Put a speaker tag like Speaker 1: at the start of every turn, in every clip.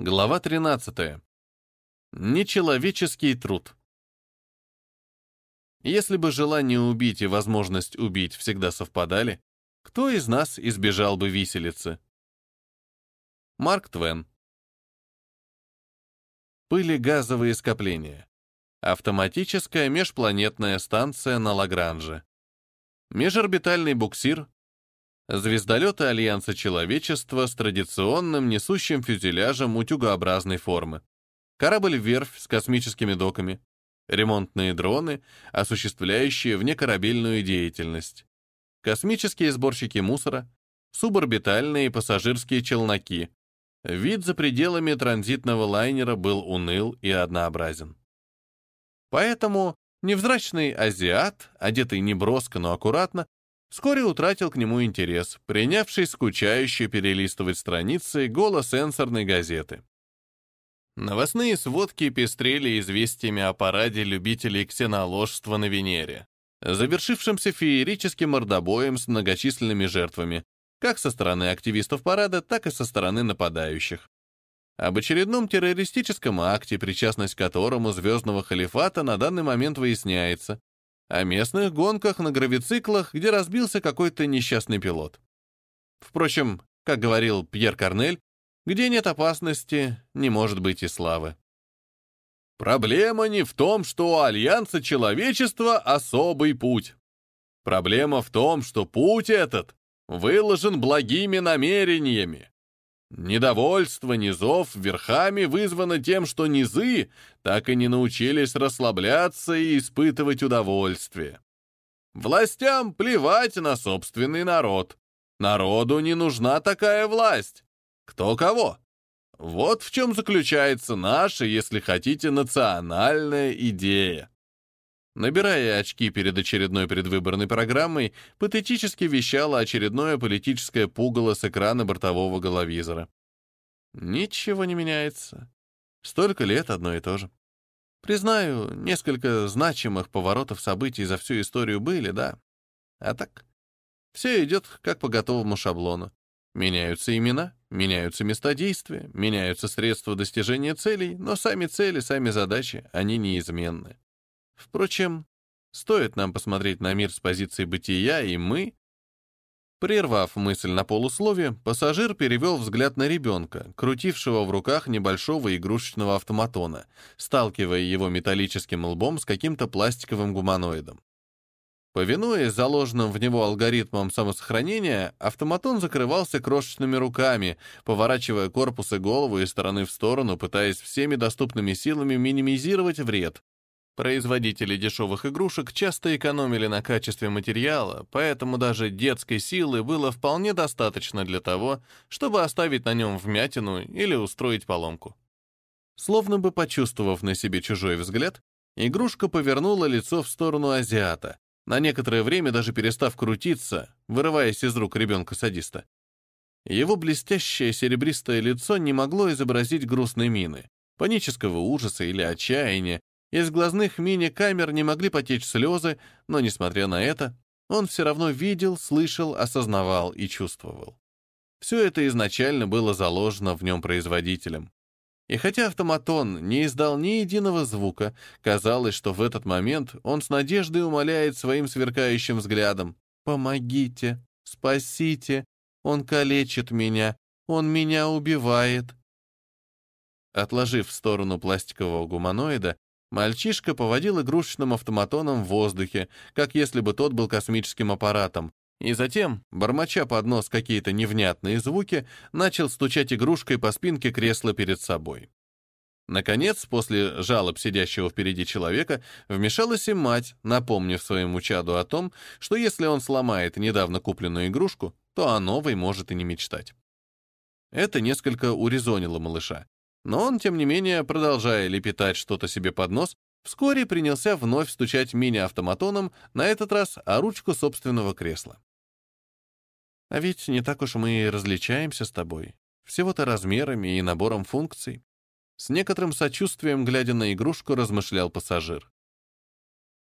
Speaker 1: Глава 13. Нечеловеческий труд. Если бы желание убить и возможность убить всегда совпадали, кто из нас избежал бы виселицы? Марк Твен. Пылегазовые скопления. Автоматическая межпланетная станция на Лагранже. Межорбитальный буксир. Звездолеты Альянса Человечества с традиционным несущим фюзеляжем утюгообразной формы. Корабль-верфь с космическими доками. Ремонтные дроны, осуществляющие внекорабельную деятельность. Космические сборщики мусора. Суборбитальные пассажирские челноки. Вид за пределами транзитного лайнера был уныл и однообразен. Поэтому невзрачный азиат, одетый неброско, но аккуратно, вскоре утратил к нему интерес, принявший скучающе перелистывать страницы голосенсорной газеты. Новостные сводки пестрели известиями о параде любителей ксеноложства на Венере, завершившимся феерическим мордобоем с многочисленными жертвами, как со стороны активистов парада, так и со стороны нападающих. Об очередном террористическом акте, причастность к которому звездного халифата на данный момент выясняется, о местных гонках на гравициклах, где разбился какой-то несчастный пилот. Впрочем, как говорил Пьер Корнель, где нет опасности, не может быть и славы. Проблема не в том, что у Альянса Человечества особый путь. Проблема в том, что путь этот выложен благими намерениями. Недовольство низов верхами вызвано тем, что низы так и не научились расслабляться и испытывать удовольствие. Властям плевать на собственный народ. Народу не нужна такая власть. Кто кого? Вот в чем заключается наша, если хотите, национальная идея. Набирая очки перед очередной предвыборной программой, патетически вещало очередное политическое пугало с экрана бортового головизора. Ничего не меняется. Столько лет одно и то же. Признаю, несколько значимых поворотов событий за всю историю были, да. А так, все идет как по готовому шаблону. Меняются имена, меняются места действия, меняются средства достижения целей, но сами цели, сами задачи, они неизменны. Впрочем, стоит нам посмотреть на мир с позиции бытия, и мы... Прервав мысль на полуслове, пассажир перевел взгляд на ребенка, крутившего в руках небольшого игрушечного автоматона, сталкивая его металлическим лбом с каким-то пластиковым гуманоидом. Повинуясь заложенным в него алгоритмам самосохранения, автоматон закрывался крошечными руками, поворачивая корпус и голову из стороны в сторону, пытаясь всеми доступными силами минимизировать вред, Производители дешевых игрушек часто экономили на качестве материала, поэтому даже детской силы было вполне достаточно для того, чтобы оставить на нем вмятину или устроить поломку. Словно бы почувствовав на себе чужой взгляд, игрушка повернула лицо в сторону азиата, на некоторое время даже перестав крутиться, вырываясь из рук ребенка-садиста. Его блестящее серебристое лицо не могло изобразить грустной мины, панического ужаса или отчаяния, из глазных мини-камер не могли потечь слезы, но, несмотря на это, он все равно видел, слышал, осознавал и чувствовал. Все это изначально было заложено в нем производителем. И хотя автоматон не издал ни единого звука, казалось, что в этот момент он с надеждой умоляет своим сверкающим взглядом «Помогите! Спасите! Он калечит меня! Он меня убивает!» Отложив в сторону пластикового гуманоида, Мальчишка поводил игрушечным автоматоном в воздухе, как если бы тот был космическим аппаратом, и затем, бормоча под нос какие-то невнятные звуки, начал стучать игрушкой по спинке кресла перед собой. Наконец, после жалоб сидящего впереди человека, вмешалась и мать, напомнив своему чаду о том, что если он сломает недавно купленную игрушку, то о новой может и не мечтать. Это несколько урезонило малыша, но он, тем не менее, продолжая лепетать что-то себе под нос, вскоре принялся вновь стучать мини-автоматоном, на этот раз о ручку собственного кресла. «А ведь не так уж мы и различаемся с тобой. Всего-то размерами и набором функций». С некоторым сочувствием, глядя на игрушку, размышлял пассажир.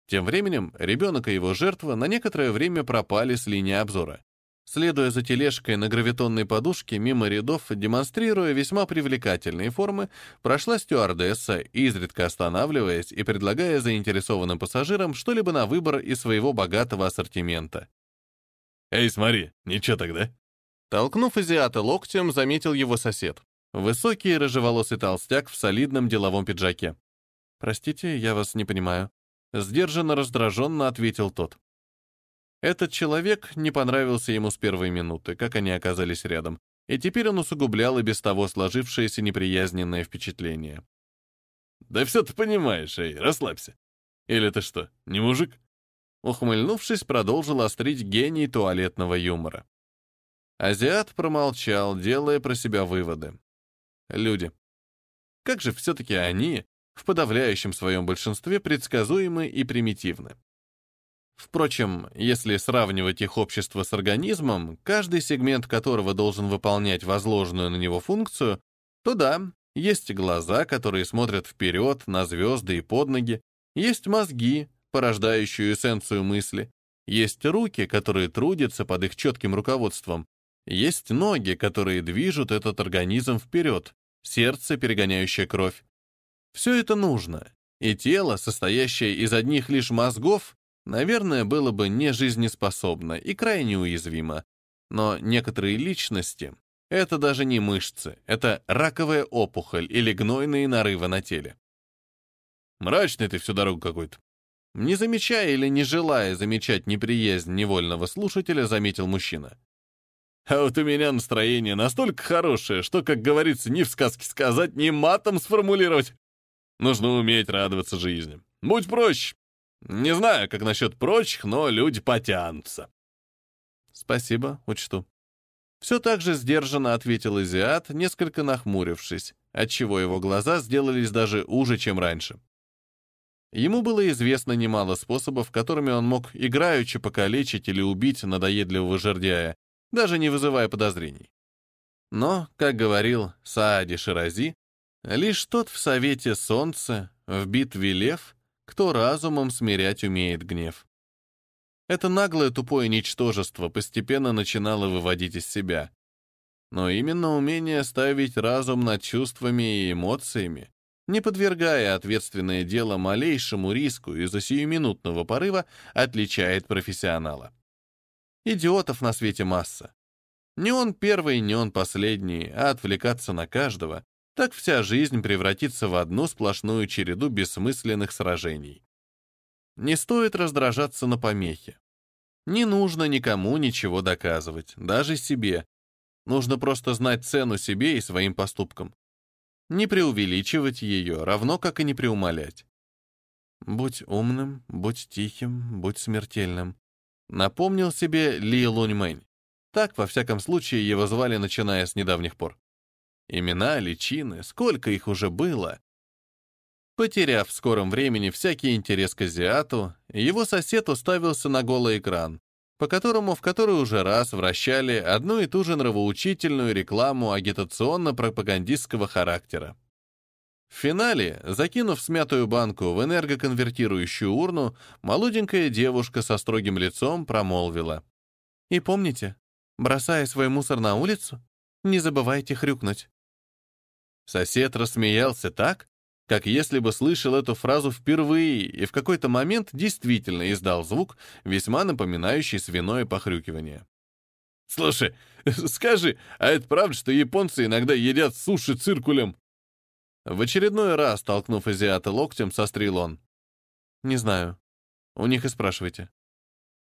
Speaker 1: Тем временем ребенок и его жертва на некоторое время пропали с линии обзора. Следуя за тележкой на гравитонной подушке мимо рядов, демонстрируя весьма привлекательные формы, прошла стюардесса, изредка останавливаясь и предлагая заинтересованным пассажирам что-либо на выбор из своего богатого ассортимента.
Speaker 2: «Эй, смотри, ничего тогда?»
Speaker 1: Толкнув азиата локтем, заметил его сосед. Высокий рыжеволосый толстяк в солидном деловом пиджаке. «Простите, я вас не понимаю». Сдержанно раздраженно ответил тот. Этот человек не понравился ему с первой минуты, как они оказались рядом, и теперь он усугублял и без того сложившееся неприязненное впечатление.
Speaker 2: «Да все ты понимаешь, эй, расслабься. Или ты что, не мужик?»
Speaker 1: Ухмыльнувшись, продолжил острить гений туалетного юмора. Азиат промолчал, делая про себя выводы. Люди. Как же все-таки они, в подавляющем своем большинстве, предсказуемы и примитивны. Впрочем, если сравнивать их общество с организмом, каждый сегмент которого должен выполнять возложенную на него функцию, то да, есть глаза, которые смотрят вперед, на звезды и под ноги, есть мозги, порождающие эссенцию мысли, есть руки, которые трудятся под их четким руководством, есть ноги, которые движут этот организм вперед, сердце, перегоняющее кровь. Все это нужно, и тело, состоящее из одних лишь мозгов, наверное, было бы не жизнеспособно и крайне уязвимо. Но некоторые личности — это даже не мышцы, это раковая опухоль или гнойные нарывы на теле.
Speaker 2: Мрачный ты всю дорогу какой-то.
Speaker 1: Не замечая или не желая замечать неприязнь невольного слушателя, заметил мужчина.
Speaker 2: А вот у меня настроение настолько хорошее, что, как говорится, ни в сказке сказать, ни матом сформулировать. Нужно уметь радоваться жизни. Будь проще. Не знаю, как насчет прочих, но люди потянутся.
Speaker 1: Спасибо, учту. Все так же сдержанно ответил Азиат, несколько нахмурившись, отчего его глаза сделались даже уже, чем раньше. Ему было известно немало способов, которыми он мог играючи покалечить или убить надоедливого жердяя, даже не вызывая подозрений. Но, как говорил Саади Ширази, лишь тот в совете солнца, в битве лев — кто разумом смирять умеет гнев. Это наглое тупое ничтожество постепенно начинало выводить из себя. Но именно умение ставить разум над чувствами и эмоциями, не подвергая ответственное дело малейшему риску из-за сиюминутного порыва, отличает профессионала. Идиотов на свете масса. Не он первый, не он последний, а отвлекаться на каждого так вся жизнь превратится в одну сплошную череду бессмысленных сражений. Не стоит раздражаться на помехи. Не нужно никому ничего доказывать, даже себе. Нужно просто знать цену себе и своим поступкам. Не преувеличивать ее, равно как и не преумолять. «Будь умным, будь тихим, будь смертельным», напомнил себе Ли Луньмэнь. Так, во всяком случае, его звали, начиная с недавних пор. Имена, личины, сколько их уже было. Потеряв в скором времени всякий интерес к азиату, его сосед уставился на голый экран, по которому в который уже раз вращали одну и ту же нравоучительную рекламу агитационно-пропагандистского характера. В финале, закинув смятую банку в энергоконвертирующую урну, молоденькая девушка со строгим лицом промолвила. «И помните, бросая свой мусор на улицу, не забывайте хрюкнуть». Сосед рассмеялся так, как если бы слышал эту фразу впервые и в какой-то момент действительно издал звук, весьма напоминающий свиное похрюкивание.
Speaker 2: «Слушай, скажи, а это правда, что японцы иногда едят суши циркулем?»
Speaker 1: В очередной раз, толкнув азиата локтем, сострил он. «Не знаю. У них и спрашивайте».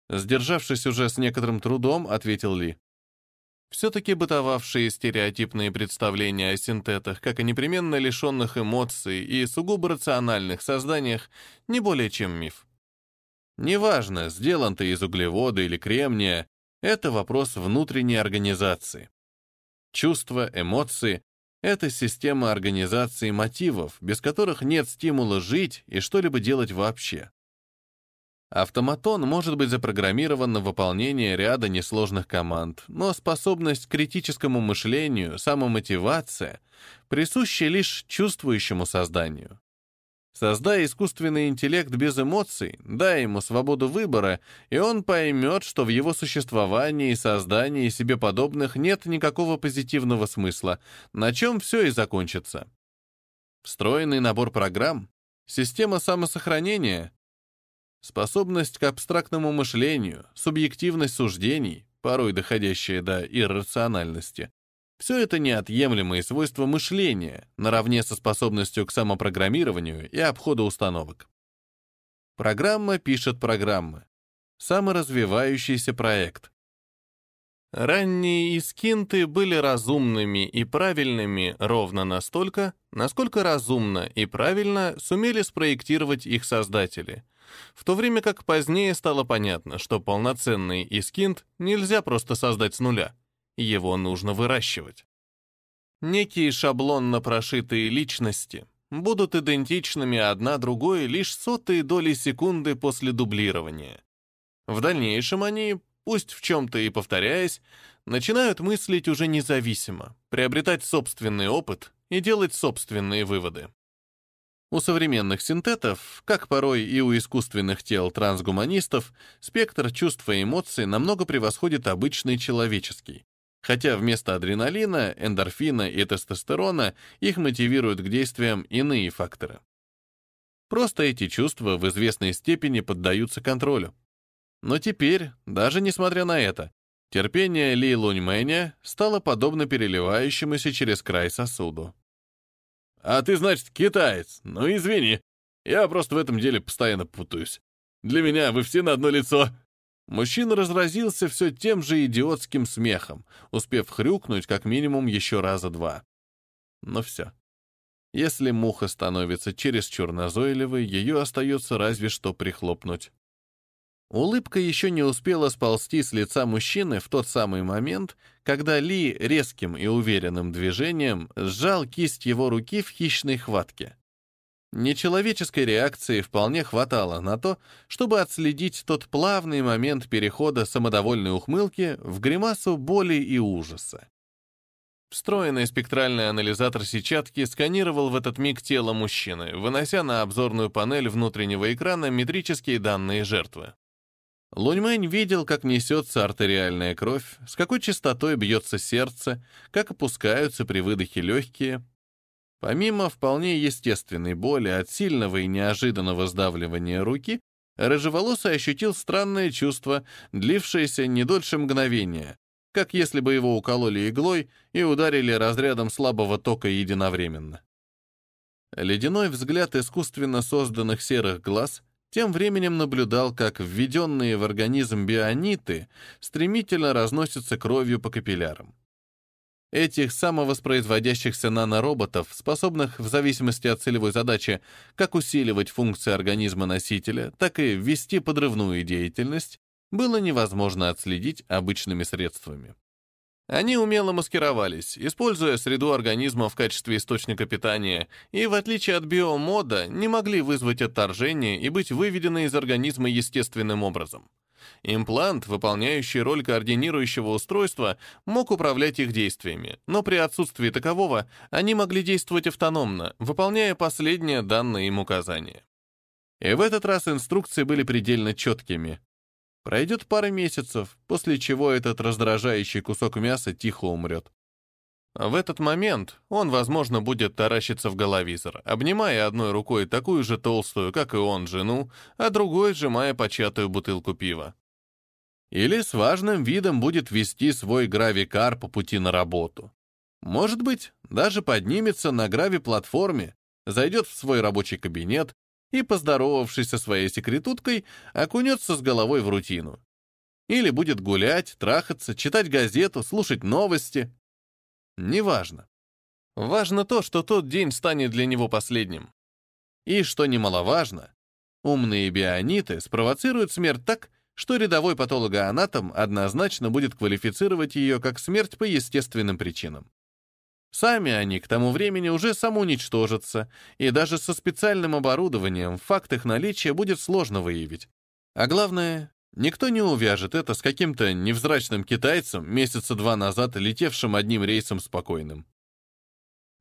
Speaker 1: Сдержавшись уже с некоторым трудом, ответил Ли. Все-таки бытовавшие стереотипные представления о синтетах, как и непременно лишенных эмоций и сугубо рациональных созданиях, не более чем миф. Неважно, сделан ты из углевода или кремния, это вопрос внутренней организации. Чувства, эмоции — это система организации мотивов, без которых нет стимула жить и что-либо делать вообще. Автоматон может быть запрограммирован на выполнение ряда несложных команд, но способность к критическому мышлению, самомотивация присуща лишь чувствующему созданию. Создай искусственный интеллект без эмоций, дай ему свободу выбора, и он поймет, что в его существовании и создании себе подобных нет никакого позитивного смысла, на чем все и закончится. Встроенный набор программ, система самосохранения, способность к абстрактному мышлению, субъективность суждений, порой доходящая до иррациональности, все это неотъемлемые свойства мышления, наравне со способностью к самопрограммированию и обходу установок. Программа пишет программы. Саморазвивающийся проект. Ранние искинты были разумными и правильными ровно настолько, насколько разумно и правильно сумели спроектировать их создатели, в то время как позднее стало понятно, что полноценный искинт нельзя просто создать с нуля — его нужно выращивать. Некие шаблонно прошитые личности будут идентичными одна другой лишь сотые доли секунды после дублирования. В дальнейшем они, пусть в чем-то и повторяясь, начинают мыслить уже независимо, приобретать собственный опыт и делать собственные выводы. У современных синтетов, как порой и у искусственных тел трансгуманистов, спектр чувств и эмоций намного превосходит обычный человеческий, Хотя вместо адреналина, эндорфина и тестостерона их мотивируют к действиям иные факторы. Просто эти чувства в известной степени поддаются контролю. Но теперь, даже несмотря на это, терпение Ли Луньмэня стало подобно переливающемуся через край сосуду. «А ты, значит, китаец? Ну, извини. Я просто в этом деле постоянно путаюсь. Для меня вы все на одно лицо», Мужчина разразился все тем же идиотским смехом, успев хрюкнуть как минимум еще раза два. Но все. Если муха становится чересчур назойливой, ее остается разве что прихлопнуть. Улыбка еще не успела сползти с лица мужчины в тот самый момент, когда Ли резким и уверенным движением сжал кисть его руки в хищной хватке. Нечеловеческой реакции вполне хватало на то, чтобы отследить тот плавный момент перехода самодовольной ухмылки в гримасу боли и ужаса. Встроенный спектральный анализатор сетчатки сканировал в этот миг тело мужчины, вынося на обзорную панель внутреннего экрана метрические данные жертвы. Луньмэнь видел, как несется артериальная кровь, с какой частотой бьется сердце, как опускаются при выдохе легкие, Помимо вполне естественной боли от сильного и неожиданного сдавливания руки, Рыжеволосый ощутил странное чувство, длившееся не дольше мгновения, как если бы его укололи иглой и ударили разрядом слабого тока единовременно. Ледяной взгляд искусственно созданных серых глаз тем временем наблюдал, как введенные в организм биониты стремительно разносятся кровью по капиллярам. Этих самовоспроизводящихся нанороботов, способных в зависимости от целевой задачи как усиливать функции организма носителя, так и вести подрывную деятельность, было невозможно отследить обычными средствами. Они умело маскировались, используя среду организма в качестве источника питания, и, в отличие от биомода, не могли вызвать отторжение и быть выведены из организма естественным образом. Имплант, выполняющий роль координирующего устройства, мог управлять их действиями, но при отсутствии такового они могли действовать автономно, выполняя последние данные им указания. И в этот раз инструкции были предельно четкими. Пройдет пара месяцев, после чего этот раздражающий кусок мяса тихо умрет. В этот момент он, возможно, будет таращиться в головизор, обнимая одной рукой такую же толстую, как и он, жену, а другой сжимая початую бутылку пива. Или с важным видом будет вести свой гравикар по пути на работу. Может быть, даже поднимется на грави-платформе, зайдет в свой рабочий кабинет и, поздоровавшись со своей секретуткой, окунется с головой в рутину. Или будет гулять, трахаться, читать газету, слушать новости. Неважно. Важно то, что тот день станет для него последним. И, что немаловажно, умные биониты спровоцируют смерть так, что рядовой патологоанатом однозначно будет квалифицировать ее как смерть по естественным причинам. Сами они к тому времени уже самоуничтожатся, и даже со специальным оборудованием факт их наличия будет сложно выявить. А главное, никто не увяжет это с каким-то невзрачным китайцем, месяца два назад летевшим одним рейсом спокойным.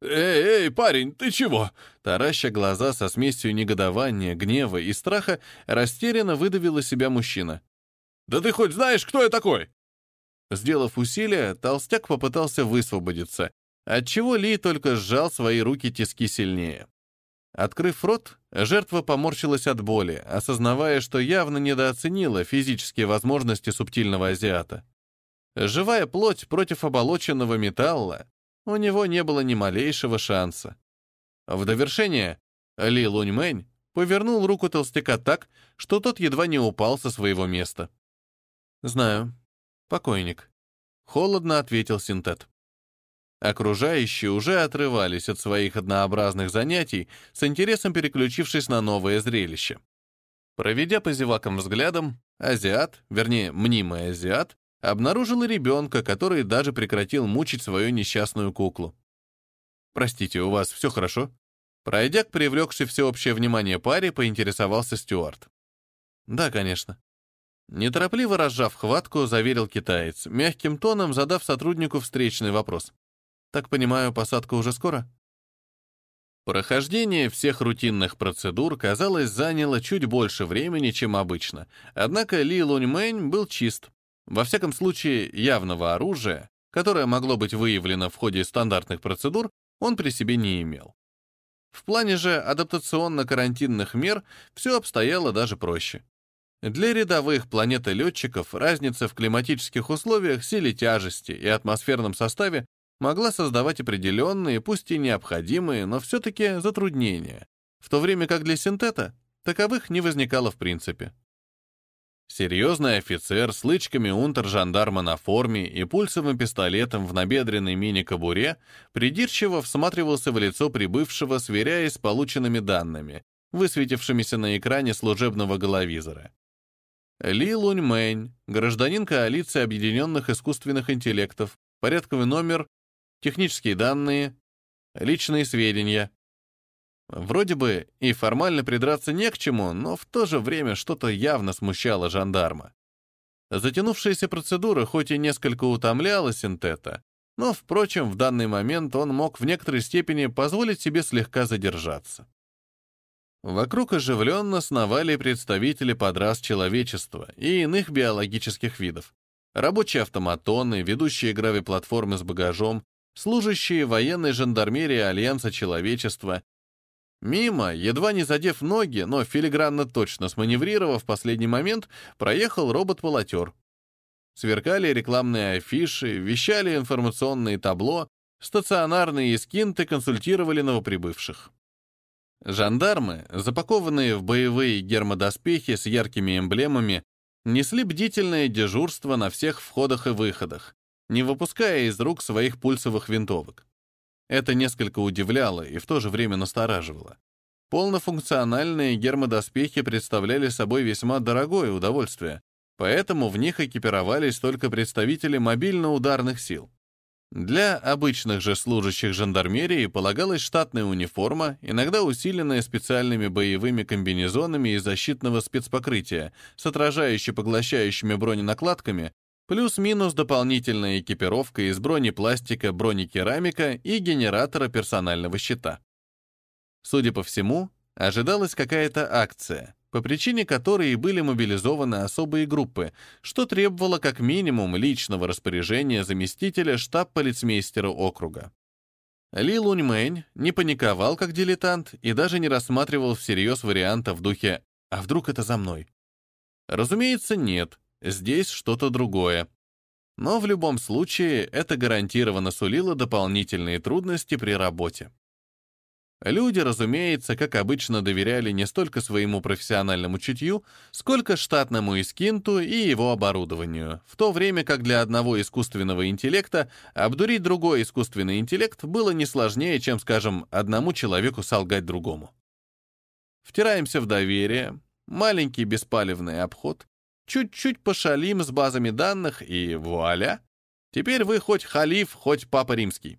Speaker 2: «Эй, эй, парень, ты чего?»
Speaker 1: Тараща глаза со смесью негодования, гнева и страха, растерянно выдавил из себя мужчина.
Speaker 2: «Да ты хоть знаешь, кто я такой?»
Speaker 1: Сделав усилие, толстяк попытался высвободиться, отчего Ли только сжал свои руки тиски сильнее. Открыв рот, жертва поморщилась от боли, осознавая, что явно недооценила физические возможности субтильного азиата. Живая плоть против оболоченного металла, у него не было ни малейшего шанса. В довершение Ли Луньмэнь повернул руку толстяка так, что тот едва не упал со своего места. «Знаю. Покойник», — холодно ответил синтет. Окружающие уже отрывались от своих однообразных занятий, с интересом переключившись на новое зрелище. Проведя по зевакам взглядом, азиат, вернее, мнимый азиат, обнаружил ребенка, который даже прекратил мучить свою несчастную куклу. «Простите, у вас все хорошо?» Пройдя к привлекшей всеобщее внимание паре, поинтересовался Стюарт. «Да, конечно». Неторопливо разжав хватку, заверил китаец, мягким тоном задав сотруднику встречный вопрос. «Так понимаю, посадка уже скоро?» Прохождение всех рутинных процедур, казалось, заняло чуть больше времени, чем обычно, однако Ли Луньмэнь был чист, во всяком случае, явного оружия, которое могло быть выявлено в ходе стандартных процедур, он при себе не имел. В плане же адаптационно-карантинных мер все обстояло даже проще. Для рядовых планетолетчиков разница в климатических условиях, силе тяжести и атмосферном составе могла создавать определенные, пусть и необходимые, но все-таки затруднения, в то время как для синтета таковых не возникало в принципе. Серьезный офицер с лычками унтер-жандарма на форме и пульсовым пистолетом в набедренной мини-кобуре придирчиво всматривался в лицо прибывшего, сверяясь с полученными данными, высветившимися на экране служебного головизора. Ли Лунь Мэнь, гражданин коалиции объединенных искусственных интеллектов, порядковый номер, технические данные, личные сведения, Вроде бы и формально придраться не к чему, но в то же время что-то явно смущало жандарма. Затянувшаяся процедура хоть и несколько утомляла синтета, но, впрочем, в данный момент он мог в некоторой степени позволить себе слегка задержаться. Вокруг оживленно сновали представители подрас человечества и иных биологических видов. Рабочие автоматоны, ведущие гравиплатформы с багажом, служащие военной жандармерии Альянса Человечества Мимо, едва не задев ноги, но филигранно точно сманеврировав в последний момент, проехал робот-полотер. Сверкали рекламные афиши, вещали информационные табло, стационарные эскинты консультировали новоприбывших. Жандармы, запакованные в боевые гермодоспехи с яркими эмблемами, несли бдительное дежурство на всех входах и выходах, не выпуская из рук своих пульсовых винтовок. Это несколько удивляло и в то же время настораживало. Полнофункциональные гермодоспехи представляли собой весьма дорогое удовольствие, поэтому в них экипировались только представители мобильно-ударных сил. Для обычных же служащих жандармерии полагалась штатная униформа, иногда усиленная специальными боевыми комбинезонами из защитного спецпокрытия с отражающе-поглощающими броненакладками Плюс-минус дополнительная экипировка из бронепластика, бронекерамика и генератора персонального щита. Судя по всему, ожидалась какая-то акция, по причине которой были мобилизованы особые группы, что требовало как минимум личного распоряжения заместителя штаб-полицмейстера округа. Ли Луньмэнь не паниковал как дилетант и даже не рассматривал всерьез варианта в духе «а вдруг это за мной?». Разумеется, нет, Здесь что-то другое. Но в любом случае это гарантированно сулило дополнительные трудности при работе. Люди, разумеется, как обычно, доверяли не столько своему профессиональному чутью, сколько штатному искинту и его оборудованию, в то время как для одного искусственного интеллекта обдурить другой искусственный интеллект было не сложнее, чем, скажем, одному человеку солгать другому. Втираемся в доверие, маленький беспалевный обход, Чуть-чуть пошалим с базами данных, и вуаля! Теперь вы хоть халиф, хоть папа римский.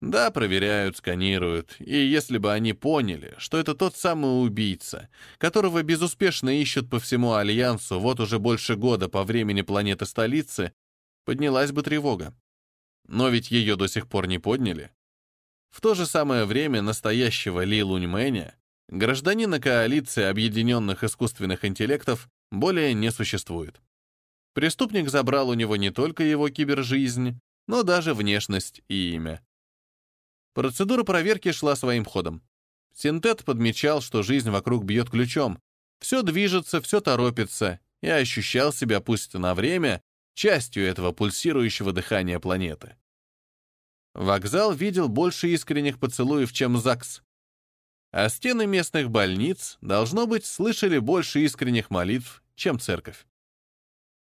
Speaker 1: Да, проверяют, сканируют, и если бы они поняли, что это тот самый убийца, которого безуспешно ищут по всему Альянсу вот уже больше года по времени планеты-столицы, поднялась бы тревога. Но ведь ее до сих пор не подняли. В то же самое время настоящего Ли Луньмэня, гражданина коалиции объединенных искусственных интеллектов, более не существует. Преступник забрал у него не только его кибержизнь, но даже внешность и имя. Процедура проверки шла своим ходом. Синтет подмечал, что жизнь вокруг бьет ключом. Все движется, все торопится, и ощущал себя, пусть на время, частью этого пульсирующего дыхания планеты. Вокзал видел больше искренних поцелуев, чем ЗАГС. А стены местных больниц, должно быть, слышали больше искренних молитв, чем церковь.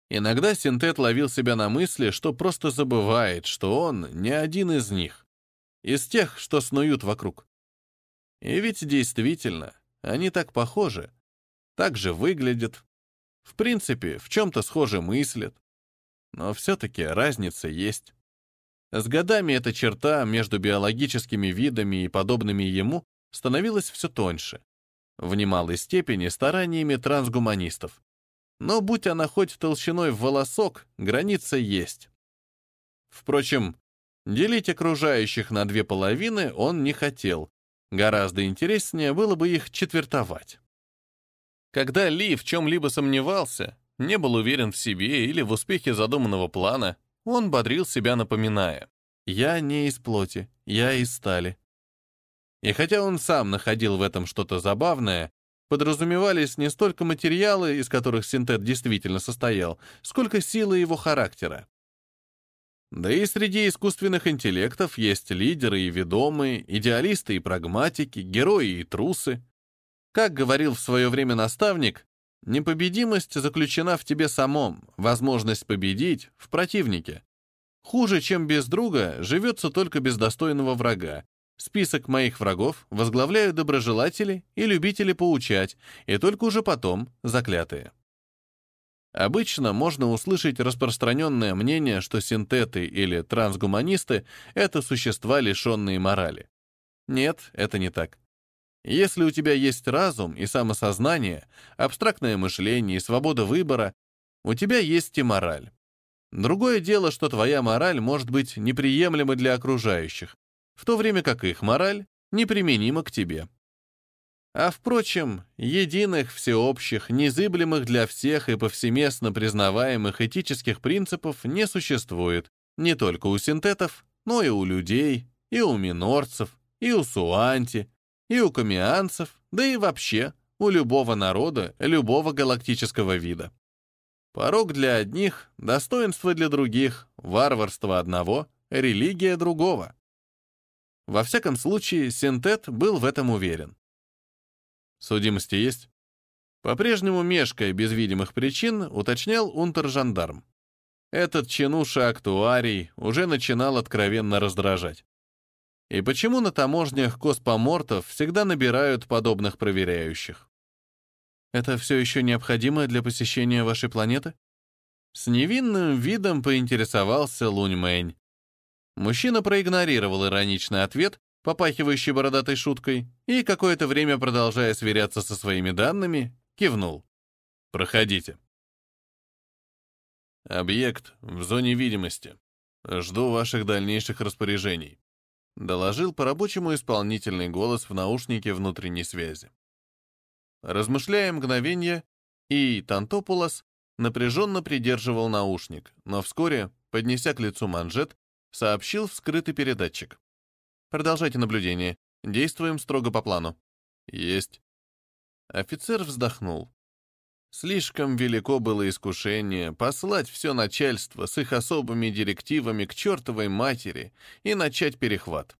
Speaker 1: Иногда Синтет ловил себя на мысли, что просто забывает, что он не один из них, из тех, что снуют вокруг. И ведь действительно, они так похожи, так же выглядят, в принципе, в чем-то схоже мыслят, но все-таки разница есть. С годами эта черта между биологическими видами и подобными ему становилась все тоньше, в немалой степени стараниями трансгуманистов. Но будь она хоть толщиной в волосок, граница есть. Впрочем, делить окружающих на две половины он не хотел. Гораздо интереснее было бы их четвертовать. Когда Ли в чем-либо сомневался, не был уверен в себе или в успехе задуманного плана, он бодрил себя, напоминая «Я не из плоти, я из стали». И хотя он сам находил в этом что-то забавное, подразумевались не столько материалы, из которых синтет действительно состоял, сколько силы его характера. Да и среди искусственных интеллектов есть лидеры и ведомые, идеалисты и прагматики, герои и трусы. Как говорил в свое время наставник, непобедимость заключена в тебе самом, возможность победить — в противнике. Хуже, чем без друга, живется только без достойного врага. Список моих врагов возглавляют доброжелатели и любители поучать, и только уже потом заклятые. Обычно можно услышать распространенное мнение, что синтеты или трансгуманисты — это существа, лишенные морали. Нет, это не так. Если у тебя есть разум и самосознание, абстрактное мышление и свобода выбора, у тебя есть и мораль. Другое дело, что твоя мораль может быть неприемлема для окружающих, в то время как их мораль неприменима к тебе. А впрочем, единых, всеобщих, незыблемых для всех и повсеместно признаваемых этических принципов не существует не только у синтетов, но и у людей, и у минорцев, и у суанти, и у камианцев, да и вообще у любого народа, любого галактического вида. Порог для одних, достоинство для других, варварство одного, религия другого. Во всяком случае, Синтет был в этом уверен. Судимости есть? По-прежнему мешкая без видимых причин, уточнял унтер-жандарм. Этот чинуша-актуарий уже начинал откровенно раздражать. И почему на таможнях коспомортов всегда набирают подобных проверяющих? Это все еще необходимо для посещения вашей планеты? С невинным видом поинтересовался Лунь Мэнь. Мужчина проигнорировал ироничный ответ, попахивающий бородатой шуткой, и какое-то время, продолжая сверяться со своими данными, кивнул. «Проходите». «Объект в зоне видимости. Жду ваших дальнейших распоряжений», — доложил по-рабочему исполнительный голос в наушнике внутренней связи. Размышляя мгновение, и Тантопулос напряженно придерживал наушник, но вскоре, поднеся к лицу манжет, сообщил вскрытый передатчик. «Продолжайте наблюдение. Действуем строго по плану». «Есть». Офицер вздохнул. Слишком велико было искушение послать все начальство с их особыми директивами к чертовой матери и начать перехват.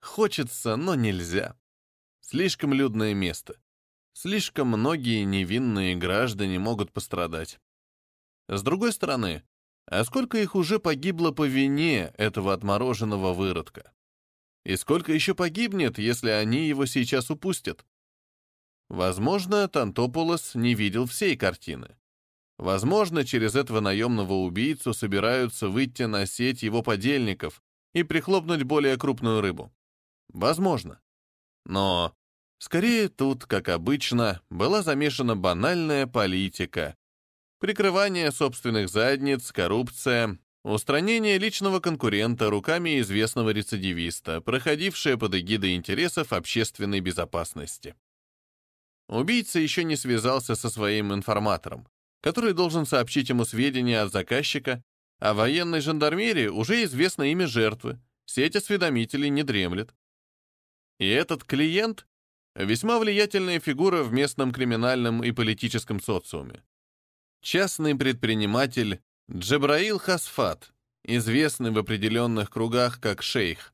Speaker 1: Хочется, но нельзя. Слишком людное место. Слишком многие невинные граждане могут пострадать. С другой стороны, а сколько их уже погибло по вине этого отмороженного выродка? И сколько еще погибнет, если они его сейчас упустят? Возможно, Тантополос не видел всей картины. Возможно, через этого наемного убийцу собираются выйти на сеть его подельников и прихлопнуть более крупную рыбу. Возможно. Но скорее тут, как обычно, была замешана банальная политика. Прикрывание собственных задниц, коррупция, Устранение личного конкурента руками известного рецидивиста, проходившее под эгидой интересов общественной безопасности. Убийца еще не связался со своим информатором, который должен сообщить ему сведения от заказчика, а военной жандармерии уже известно имя жертвы, сеть осведомителей не дремлет. И этот клиент — весьма влиятельная фигура в местном криминальном и политическом социуме. Частный предприниматель Джабраил Хасфат, известный в определенных кругах как шейх.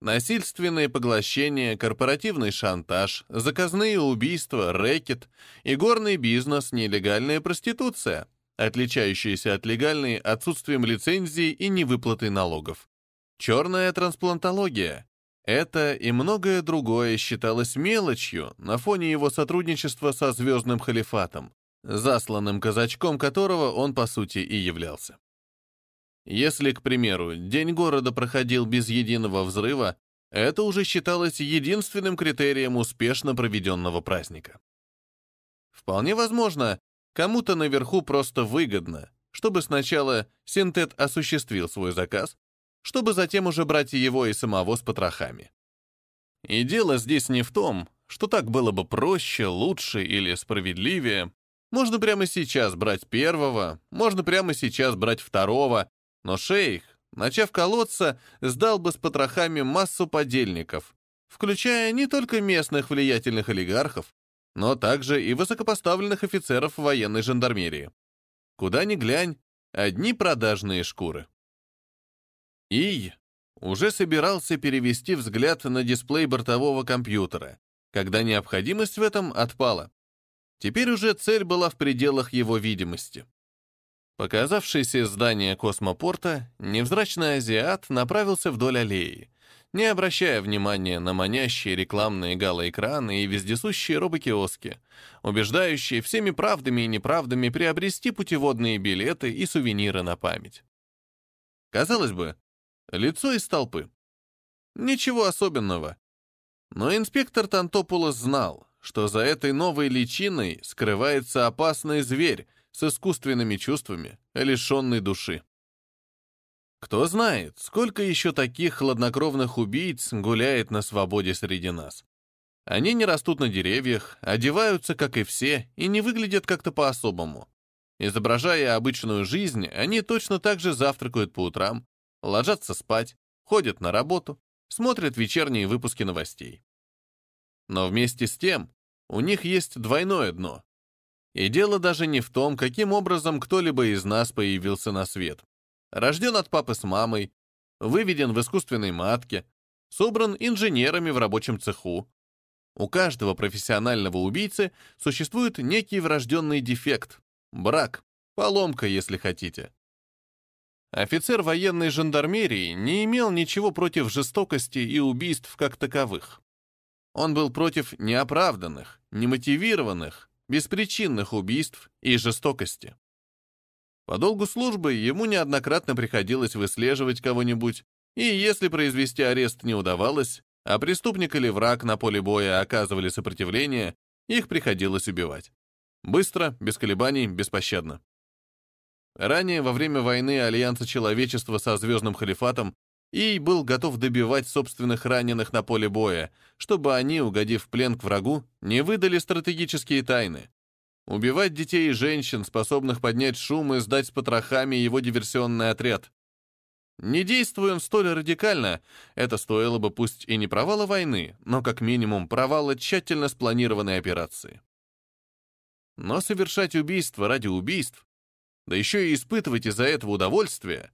Speaker 1: Насильственные поглощения, корпоративный шантаж, заказные убийства, рэкет, игорный бизнес, нелегальная проституция, отличающиеся от легальной отсутствием лицензий и невыплатой налогов. Черная трансплантология. Это и многое другое считалось мелочью на фоне его сотрудничества со Звездным Халифатом, засланным казачком которого он, по сути, и являлся. Если, к примеру, День города проходил без единого взрыва, это уже считалось единственным критерием успешно проведенного праздника. Вполне возможно, кому-то наверху просто выгодно, чтобы сначала синтет осуществил свой заказ, чтобы затем уже брать его и самого с потрохами. И дело здесь не в том, что так было бы проще, лучше или справедливее, можно прямо сейчас брать первого, можно прямо сейчас брать второго, но шейх, начав колоться, сдал бы с потрохами массу подельников, включая не только местных влиятельных олигархов, но также и высокопоставленных офицеров военной жандармерии. Куда ни глянь, одни продажные шкуры. И уже собирался перевести взгляд на дисплей бортового компьютера, когда необходимость в этом отпала. Теперь уже цель была в пределах его видимости. Показавшийся из здания космопорта, невзрачный азиат направился вдоль аллеи, не обращая внимания на манящие рекламные галоэкраны и вездесущие робокиоски, убеждающие всеми правдами и неправдами приобрести путеводные билеты и сувениры на память. Казалось бы, лицо из толпы. Ничего особенного. Но инспектор Тантопулос знал, что за этой новой личиной скрывается опасный зверь с искусственными чувствами, лишенный души. Кто знает, сколько еще таких хладнокровных убийц гуляет на свободе среди нас. Они не растут на деревьях, одеваются, как и все, и не выглядят как-то по-особому. Изображая обычную жизнь, они точно так же завтракают по утрам, ложатся спать, ходят на работу, смотрят вечерние выпуски новостей. Но вместе с тем у них есть двойное дно. И дело даже не в том, каким образом кто-либо из нас появился на свет. Рожден от папы с мамой, выведен в искусственной матке, собран инженерами в рабочем цеху. У каждого профессионального убийцы существует некий врожденный дефект, брак, поломка, если хотите. Офицер военной жандармерии не имел ничего против жестокости и убийств как таковых. Он был против неоправданных, немотивированных, беспричинных убийств и жестокости. По долгу службы ему неоднократно приходилось выслеживать кого-нибудь, и если произвести арест не удавалось, а преступник или враг на поле боя оказывали сопротивление, их приходилось убивать. Быстро, без колебаний, беспощадно. Ранее, во время войны Альянса Человечества со Звездным Халифатом, и был готов добивать собственных раненых на поле боя, чтобы они, угодив в плен к врагу, не выдали стратегические тайны. Убивать детей и женщин, способных поднять шум и сдать с потрохами его диверсионный отряд. Не действуя он столь радикально, это стоило бы пусть и не провала войны, но как минимум провала тщательно спланированной операции. Но совершать убийство ради убийств, да еще и испытывать из-за этого удовольствие,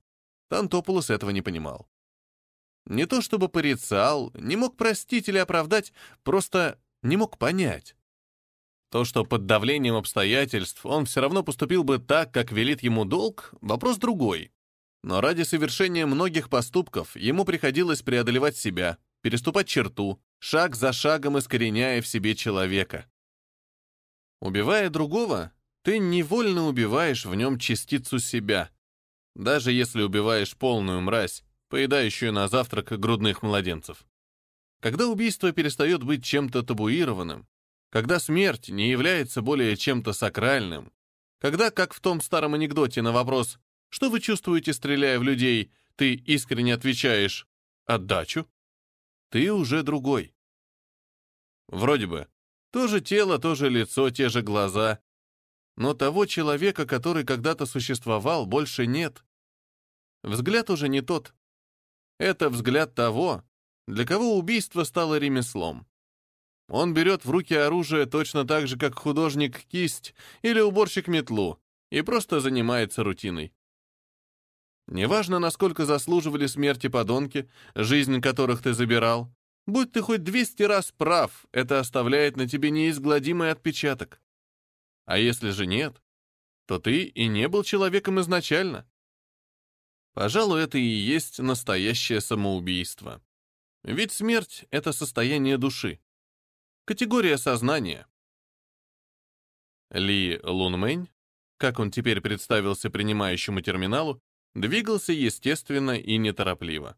Speaker 1: Тантопулос этого не понимал. Не то чтобы порицал, не мог простить или оправдать, просто не мог понять. То, что под давлением обстоятельств он все равно поступил бы так, как велит ему долг, вопрос другой. Но ради совершения многих поступков ему приходилось преодолевать себя, переступать черту, шаг за шагом искореняя в себе человека. Убивая другого, ты невольно убиваешь в нем частицу себя. Даже если убиваешь полную мразь, поедающую на завтрак грудных младенцев. Когда убийство перестает быть чем-то табуированным, когда смерть не является более чем-то сакральным, когда, как в том старом анекдоте на вопрос Что вы чувствуете, стреляя в людей? Ты искренне отвечаешь «отдачу». Ты уже другой. Вроде бы. То же тело, то же лицо, те же глаза. Но того человека, который когда-то существовал, больше нет. Взгляд уже не тот. Это взгляд того, для кого убийство стало ремеслом. Он берет в руки оружие точно так же, как художник кисть или уборщик метлу, и просто занимается рутиной. Неважно, насколько заслуживали смерти подонки, жизнь которых ты забирал, будь ты хоть 200 раз прав, это оставляет на тебе неизгладимый отпечаток. А если же нет, то ты и не был человеком изначально. Пожалуй, это и есть настоящее самоубийство. Ведь смерть — это состояние души. Категория сознания. Ли Лунмэнь, как он теперь представился принимающему терминалу, двигался естественно и неторопливо.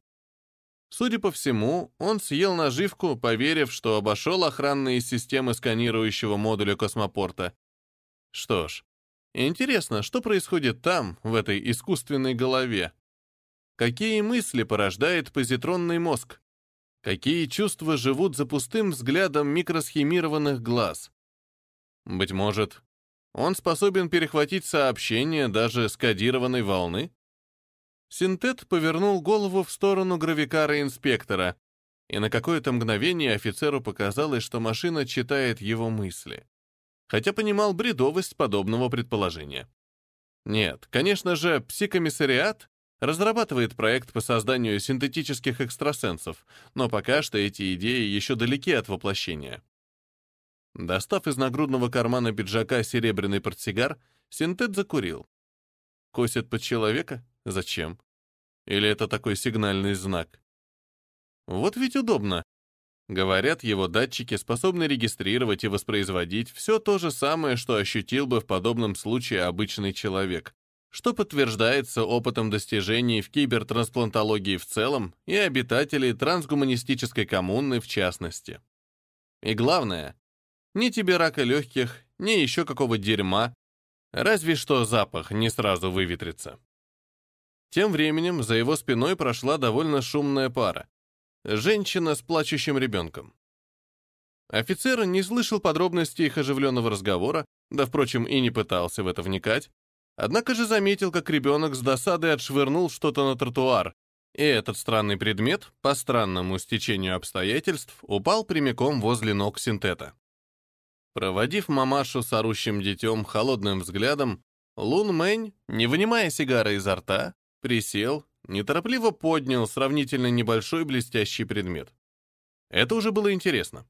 Speaker 1: Судя по всему, он съел наживку, поверив, что обошел охранные системы сканирующего модуля космопорта. Что ж, интересно, что происходит там, в этой искусственной голове? Какие мысли порождает позитронный мозг? Какие чувства живут за пустым взглядом микросхемированных глаз? Быть может, он способен перехватить сообщение даже с кодированной волны? Синтет повернул голову в сторону гравикара-инспектора, и на какое-то мгновение офицеру показалось, что машина читает его мысли. Хотя понимал бредовость подобного предположения. Нет, конечно же, псикомиссариат разрабатывает проект по созданию синтетических экстрасенсов, но пока что эти идеи еще далеки от воплощения. Достав из нагрудного кармана пиджака серебряный портсигар, синтет закурил. Косит под человека? Зачем? Или это такой сигнальный знак? Вот ведь удобно. Говорят, его датчики способны регистрировать и воспроизводить все то же самое, что ощутил бы в подобном случае обычный человек что подтверждается опытом достижений в кибертрансплантологии в целом и обитателей трансгуманистической коммуны в частности. И главное, ни тебе рака легких, ни еще какого дерьма, разве что запах не сразу выветрится. Тем временем за его спиной прошла довольно шумная пара. Женщина с плачущим ребенком. Офицер не слышал подробностей их оживленного разговора, да, впрочем, и не пытался в это вникать, Однако же заметил, как ребенок с досадой отшвырнул что-то на тротуар, и этот странный предмет, по странному стечению обстоятельств, упал прямиком возле ног синтета. Проводив мамашу с орущим детем холодным взглядом, Лун Мэнь, не вынимая сигары изо рта, присел, неторопливо поднял сравнительно небольшой блестящий предмет. Это уже было интересно.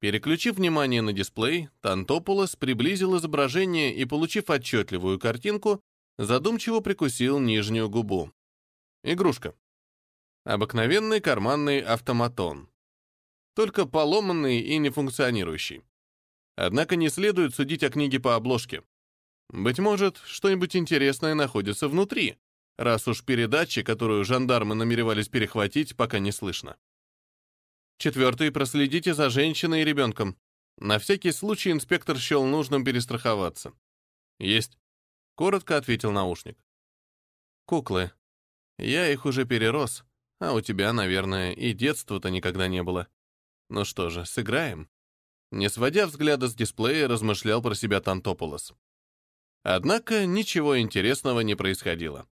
Speaker 1: Переключив внимание на дисплей, Тантопулос приблизил изображение и, получив отчетливую картинку, задумчиво прикусил нижнюю губу. Игрушка. Обыкновенный карманный автоматон. Только поломанный и нефункционирующий. Однако не следует судить о книге по обложке. Быть может, что-нибудь интересное находится внутри, раз уж передачи, которую жандармы намеревались перехватить, пока не слышно. Четвертый, проследите за женщиной и ребенком. На всякий случай инспектор счел нужным перестраховаться. Есть. Коротко ответил наушник. Куклы. Я их уже перерос, а у тебя, наверное, и детства-то никогда не было. Ну что же, сыграем? Не сводя взгляда с дисплея, размышлял про себя Тантополос. Однако ничего интересного не происходило.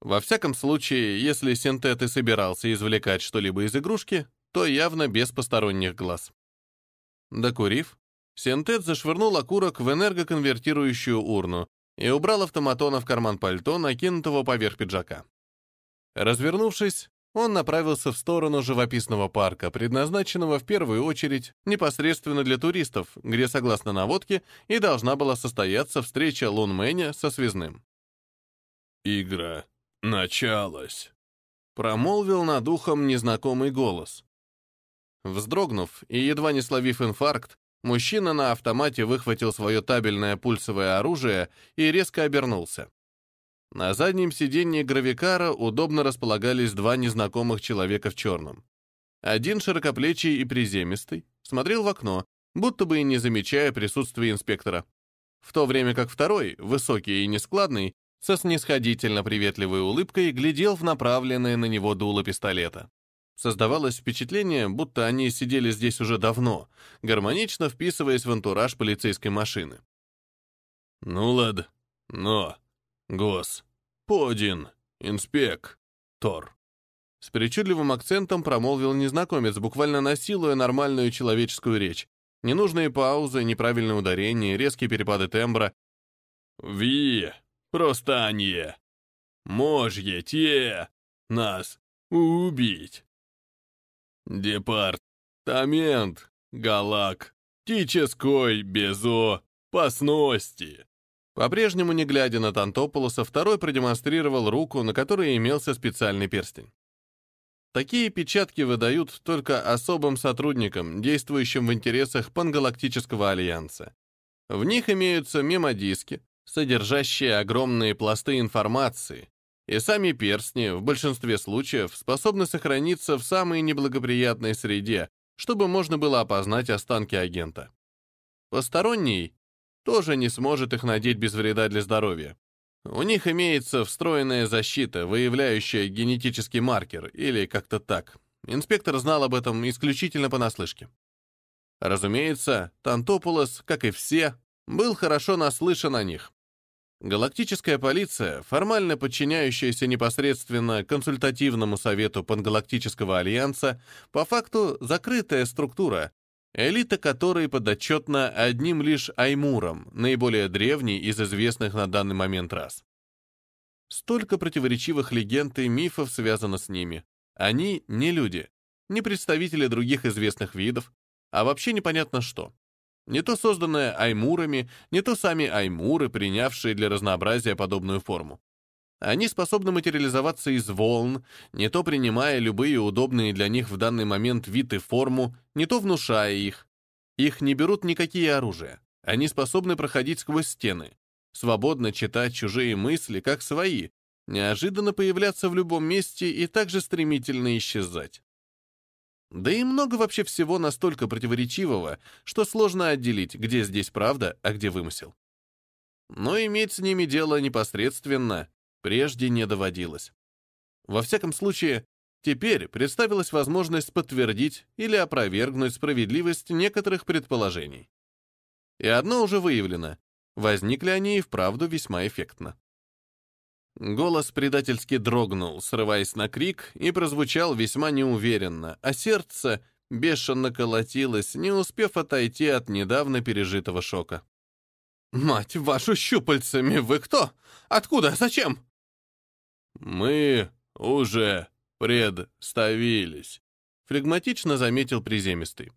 Speaker 1: Во всяком случае, если синтет и собирался извлекать что-либо из игрушки, то явно без посторонних глаз. Докурив, Синтет зашвырнул окурок в энергоконвертирующую урну и убрал автоматона в карман пальто, накинутого поверх пиджака. Развернувшись, он направился в сторону живописного парка, предназначенного в первую очередь непосредственно для туристов, где, согласно наводке, и должна была состояться встреча Лунмэня со связным.
Speaker 2: «Игра началась», —
Speaker 1: промолвил над ухом незнакомый голос. Вздрогнув и едва не словив инфаркт, мужчина на автомате выхватил свое табельное пульсовое оружие и резко обернулся. На заднем сиденье гравикара удобно располагались два незнакомых человека в черном. Один широкоплечий и приземистый, смотрел в окно, будто бы и не замечая присутствия инспектора. В то время как второй, высокий и нескладный, со снисходительно приветливой улыбкой глядел в направленное на него дуло пистолета. Создавалось впечатление, будто они сидели здесь уже давно, гармонично вписываясь в антураж полицейской машины.
Speaker 2: «Ну ладно, но, гос, подин, инспек, тор».
Speaker 1: С причудливым акцентом промолвил незнакомец, буквально насилуя нормальную человеческую речь. Ненужные паузы, неправильные ударения, резкие перепады тембра.
Speaker 2: «Ви, простание, можете нас убить». Департамент галактической безопасности.
Speaker 1: По-прежнему, не глядя на Тантополоса, второй продемонстрировал руку, на которой имелся специальный перстень. Такие печатки выдают только особым сотрудникам, действующим в интересах Пангалактического альянса. В них имеются мемодиски, содержащие огромные пласты информации, и сами перстни в большинстве случаев способны сохраниться в самой неблагоприятной среде, чтобы можно было опознать останки агента. Посторонний тоже не сможет их надеть без вреда для здоровья. У них имеется встроенная защита, выявляющая генетический маркер, или как-то так. Инспектор знал об этом исключительно понаслышке. Разумеется, Тантопулос, как и все, был хорошо наслышан о них. Галактическая полиция, формально подчиняющаяся непосредственно консультативному совету Пангалактического альянса, по факту закрытая структура, элита которой подотчетна одним лишь Аймуром, наиболее древней из известных на данный момент рас. Столько противоречивых легенд и мифов связано с ними. Они не люди, не представители других известных видов, а вообще непонятно что. Не то созданное аймурами, не то сами аймуры, принявшие для разнообразия подобную форму. Они способны материализоваться из волн, не то принимая любые удобные для них в данный момент вид и форму, не то внушая их. Их не берут никакие оружия. Они способны проходить сквозь стены, свободно читать чужие мысли, как свои, неожиданно появляться в любом месте и также стремительно исчезать. Да и много вообще всего настолько противоречивого, что сложно отделить, где здесь правда, а где вымысел. Но иметь с ними дело непосредственно прежде не доводилось. Во всяком случае, теперь представилась возможность подтвердить или опровергнуть справедливость некоторых предположений. И одно уже выявлено. Возникли они и вправду весьма эффектно. Голос предательски дрогнул, срываясь на крик, и прозвучал весьма неуверенно, а сердце бешено колотилось, не успев отойти от недавно пережитого шока. «Мать вашу щупальцами! Вы кто? Откуда? Зачем?»
Speaker 2: «Мы уже представились», — флегматично заметил приземистый.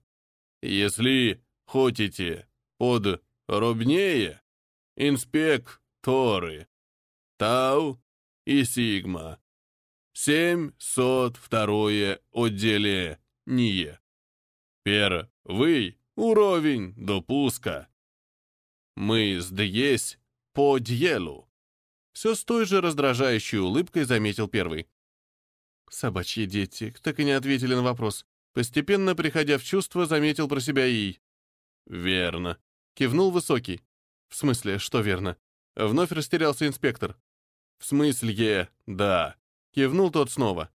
Speaker 2: «Если хотите подробнее, инспекторы, Тау и Сигма, 702 отделение. Первый уровень допуска. Мы здесь по делу.
Speaker 1: Все с той же раздражающей улыбкой заметил первый. Собачьи дети так и не ответили на вопрос. Постепенно, приходя в чувство, заметил про себя и...
Speaker 2: «Верно», —
Speaker 1: кивнул Высокий. «В смысле, что верно?» Вновь растерялся инспектор. «В смысле, да», — кивнул тот снова.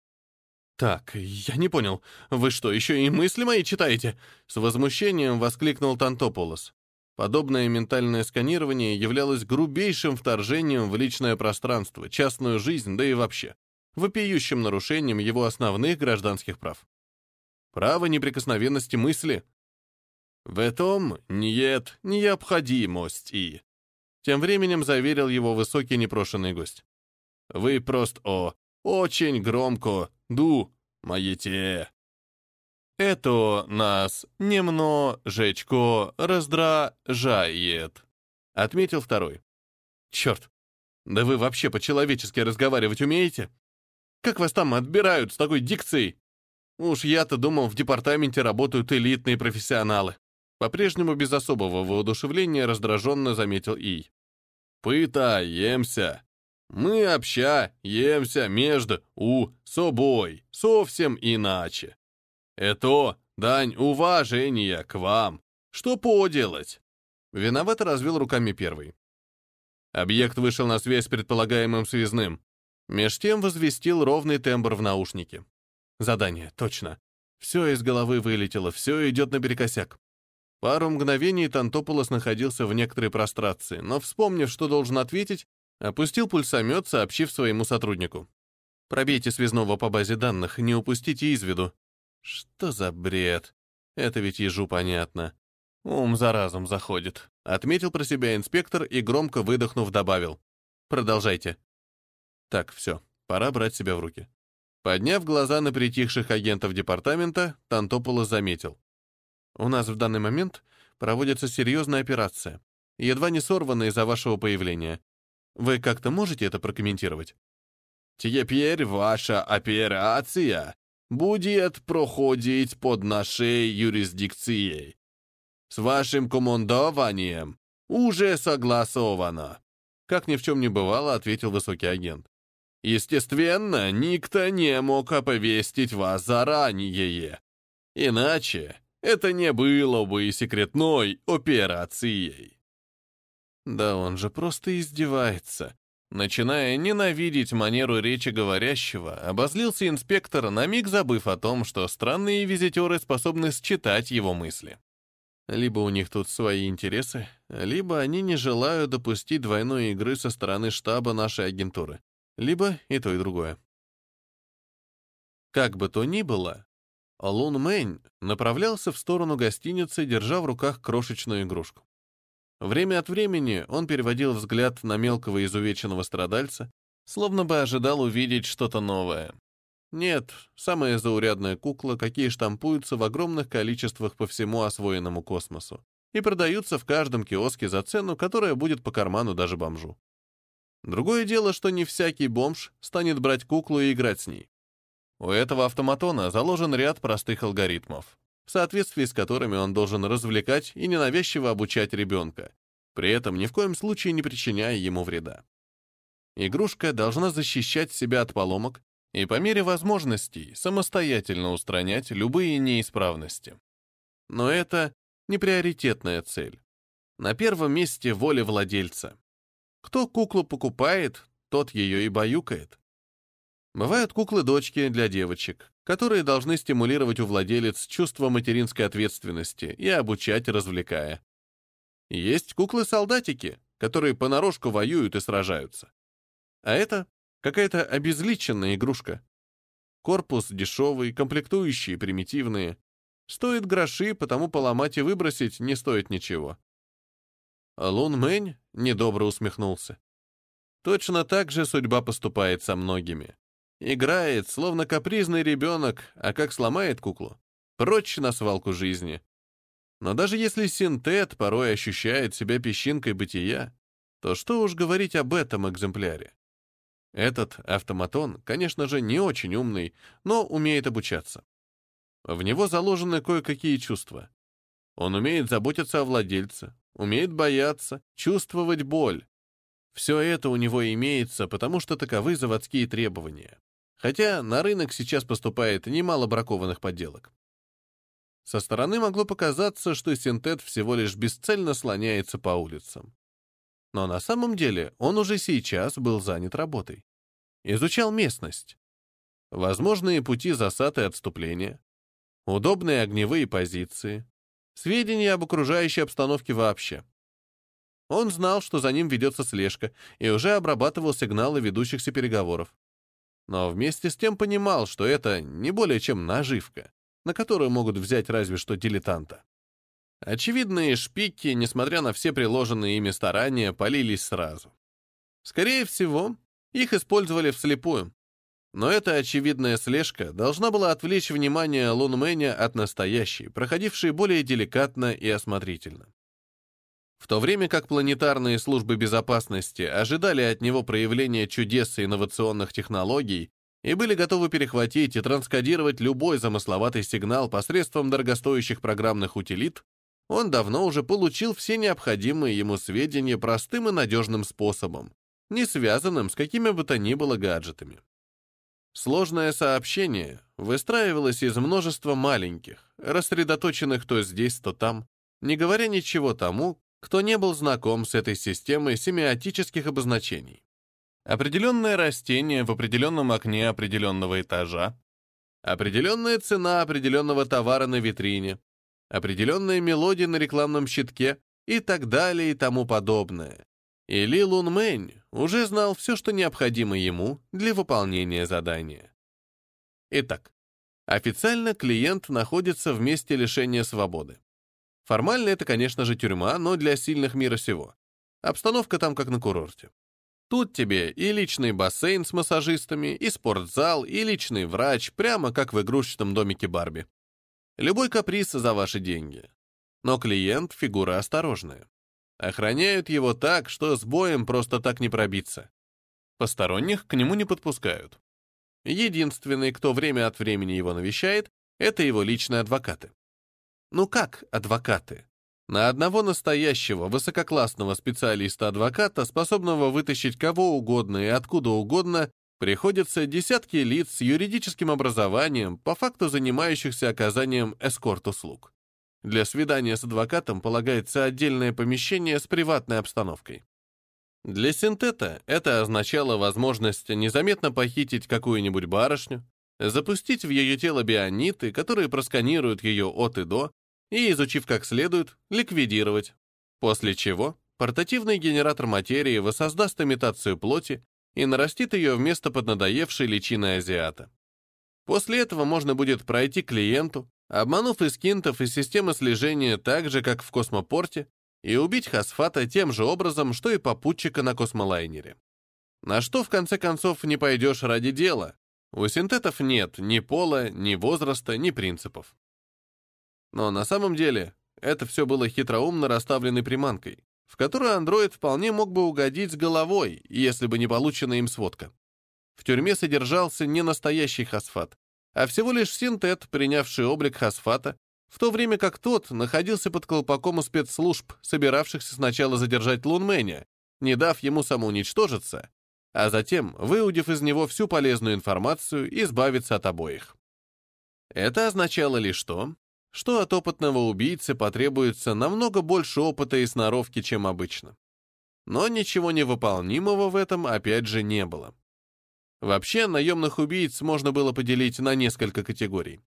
Speaker 1: «Так, я не понял. Вы что, еще и мысли мои читаете?» С возмущением воскликнул Тантополос. Подобное ментальное сканирование являлось грубейшим вторжением в личное пространство, частную жизнь, да и вообще, вопиющим нарушением его основных гражданских прав. Право неприкосновенности мысли. В этом нет необходимости. Тем временем заверил его высокий непрошенный гость. Вы просто о, очень громко ду маете. Это нас немножечко раздражает, отметил второй. Черт, да вы вообще по-человечески разговаривать умеете? Как вас там отбирают с такой дикцией? Уж я-то думал, в департаменте работают элитные профессионалы. По-прежнему без особого воодушевления раздраженно заметил Ий. «Пытаемся. Мы общаемся между у собой совсем иначе. Это дань уважения к вам. Что поделать?» Виновато развел руками первый. Объект вышел на связь с предполагаемым связным. Меж тем возвестил ровный тембр в наушнике. Задание, точно. Все из головы вылетело, все идет наперекосяк. Пару мгновений Тантополос находился в некоторой прострации, но, вспомнив, что должен ответить, опустил пульсомет, сообщив своему сотруднику. «Пробейте связного по базе данных, не упустите из виду». Что за бред? Это ведь ежу понятно. Ум за разум заходит. Отметил про себя инспектор и, громко выдохнув, добавил. Продолжайте. Так, все, пора брать себя в руки. Подняв глаза на притихших агентов департамента, Тантополос заметил. У нас в данный момент проводится серьезная операция, едва не сорванная из-за вашего появления. Вы как-то можете это прокомментировать?
Speaker 2: Теперь ваша операция будет проходить под нашей юрисдикцией. С вашим командованием уже согласовано.
Speaker 1: Как ни в чем не бывало, ответил высокий агент.
Speaker 2: Естественно, никто не мог оповестить вас заранее. Иначе это не было бы и секретной операцией.
Speaker 1: Да он же просто издевается. Начиная ненавидеть манеру речи говорящего, обозлился инспектор, на миг забыв о том, что странные визитеры способны считать его мысли. Либо у них тут свои интересы, либо они не желают допустить двойной игры со стороны штаба нашей агентуры. Либо и то, и другое. Как бы то ни было, Лун Мэнь направлялся в сторону гостиницы, держа в руках крошечную игрушку. Время от времени он переводил взгляд на мелкого изувеченного страдальца, словно бы ожидал увидеть что-то новое. Нет, самая заурядная кукла, какие штампуются в огромных количествах по всему освоенному космосу и продаются в каждом киоске за цену, которая будет по карману даже бомжу. Другое дело, что не всякий бомж станет брать куклу и играть с ней. У этого автоматона заложен ряд простых алгоритмов, в соответствии с которыми он должен развлекать и ненавязчиво обучать ребенка, при этом ни в коем случае не причиняя ему вреда. Игрушка должна защищать себя от поломок и по мере возможностей самостоятельно устранять любые неисправности. Но это не приоритетная цель. На первом месте воля владельца. Кто куклу покупает, тот ее и баюкает. Бывают куклы-дочки для девочек, которые должны стимулировать у владелец чувство материнской ответственности и обучать, развлекая. Есть куклы-солдатики, которые понарошку воюют и сражаются. А это какая-то обезличенная игрушка. Корпус дешевый, комплектующие примитивные. Стоит гроши, потому поломать и выбросить не стоит ничего. Лун Мэнь недобро усмехнулся. Точно так же судьба поступает со многими. Играет, словно капризный ребенок, а как сломает куклу? Прочь на свалку жизни. Но даже если синтет порой ощущает себя песчинкой бытия, то что уж говорить об этом экземпляре? Этот автоматон, конечно же, не очень умный, но умеет обучаться. В него заложены кое-какие чувства. Он умеет заботиться о владельце, умеет бояться, чувствовать боль. Все это у него имеется, потому что таковы заводские требования. Хотя на рынок сейчас поступает немало бракованных подделок. Со стороны могло показаться, что синтет всего лишь бесцельно слоняется по улицам. Но на самом деле он уже сейчас был занят работой. Изучал местность. Возможные пути засад и отступления. Удобные огневые позиции сведения об окружающей обстановке вообще. Он знал, что за ним ведется слежка, и уже обрабатывал сигналы ведущихся переговоров. Но вместе с тем понимал, что это не более чем наживка, на которую могут взять разве что дилетанта. Очевидные шпики, несмотря на все приложенные ими старания, полились сразу. Скорее всего, их использовали вслепую, но эта очевидная слежка должна была отвлечь внимание Лунмэня от настоящей, проходившей более деликатно и осмотрительно. В то время как планетарные службы безопасности ожидали от него проявления чудес и инновационных технологий и были готовы перехватить и транскодировать любой замысловатый сигнал посредством дорогостоящих программных утилит, он давно уже получил все необходимые ему сведения простым и надежным способом, не связанным с какими бы то ни было гаджетами. Сложное сообщение выстраивалось из множества маленьких, рассредоточенных то здесь, то там, не говоря ничего тому, кто не был знаком с этой системой семиотических обозначений. Определенное растение в определенном окне определенного этажа, определенная цена определенного товара на витрине, определенная мелодия на рекламном щитке и так далее и тому подобное. И Ли Лун Мэнь уже знал все, что необходимо ему для выполнения задания. Итак, официально клиент находится в месте лишения свободы. Формально это, конечно же, тюрьма, но для сильных мира сего. Обстановка там как на курорте. Тут тебе и личный бассейн с массажистами, и спортзал, и личный врач, прямо как в игрушечном домике Барби. Любой каприз за ваши деньги. Но клиент — фигура осторожная. Охраняют его так, что с боем просто так не пробиться. Посторонних к нему не подпускают. Единственный, кто время от времени его навещает, это его личные адвокаты. Ну как адвокаты? На одного настоящего высококлассного специалиста-адвоката, способного вытащить кого угодно и откуда угодно, приходится десятки лиц с юридическим образованием, по факту занимающихся оказанием эскорт-услуг. Для свидания с адвокатом полагается отдельное помещение с приватной обстановкой. Для синтета это означало возможность незаметно похитить какую-нибудь барышню, запустить в ее тело биониты, которые просканируют ее от и до, и, изучив как следует, ликвидировать. После чего портативный генератор материи воссоздаст имитацию плоти и нарастит ее вместо поднадоевшей личины азиата. После этого можно будет пройти клиенту, обманув эскинтов из системы слежения так же, как в космопорте, и убить Хасфата тем же образом, что и попутчика на космолайнере. На что, в конце концов, не пойдешь ради дела. У синтетов нет ни пола, ни возраста, ни принципов. Но на самом деле это все было хитроумно расставленной приманкой, в которую андроид вполне мог бы угодить с головой, если бы не полученная им сводка. В тюрьме содержался не настоящий хасфат, а всего лишь синтет, принявший облик Хасфата, в то время как тот находился под колпаком у спецслужб, собиравшихся сначала задержать Лунменя, не дав ему самоуничтожиться, а затем выудив из него всю полезную информацию избавиться от обоих. Это означало лишь то, что от опытного убийцы потребуется намного больше опыта и сноровки, чем обычно. Но ничего невыполнимого в этом опять же не было. Вообще, наемных убийц можно было поделить на несколько категорий.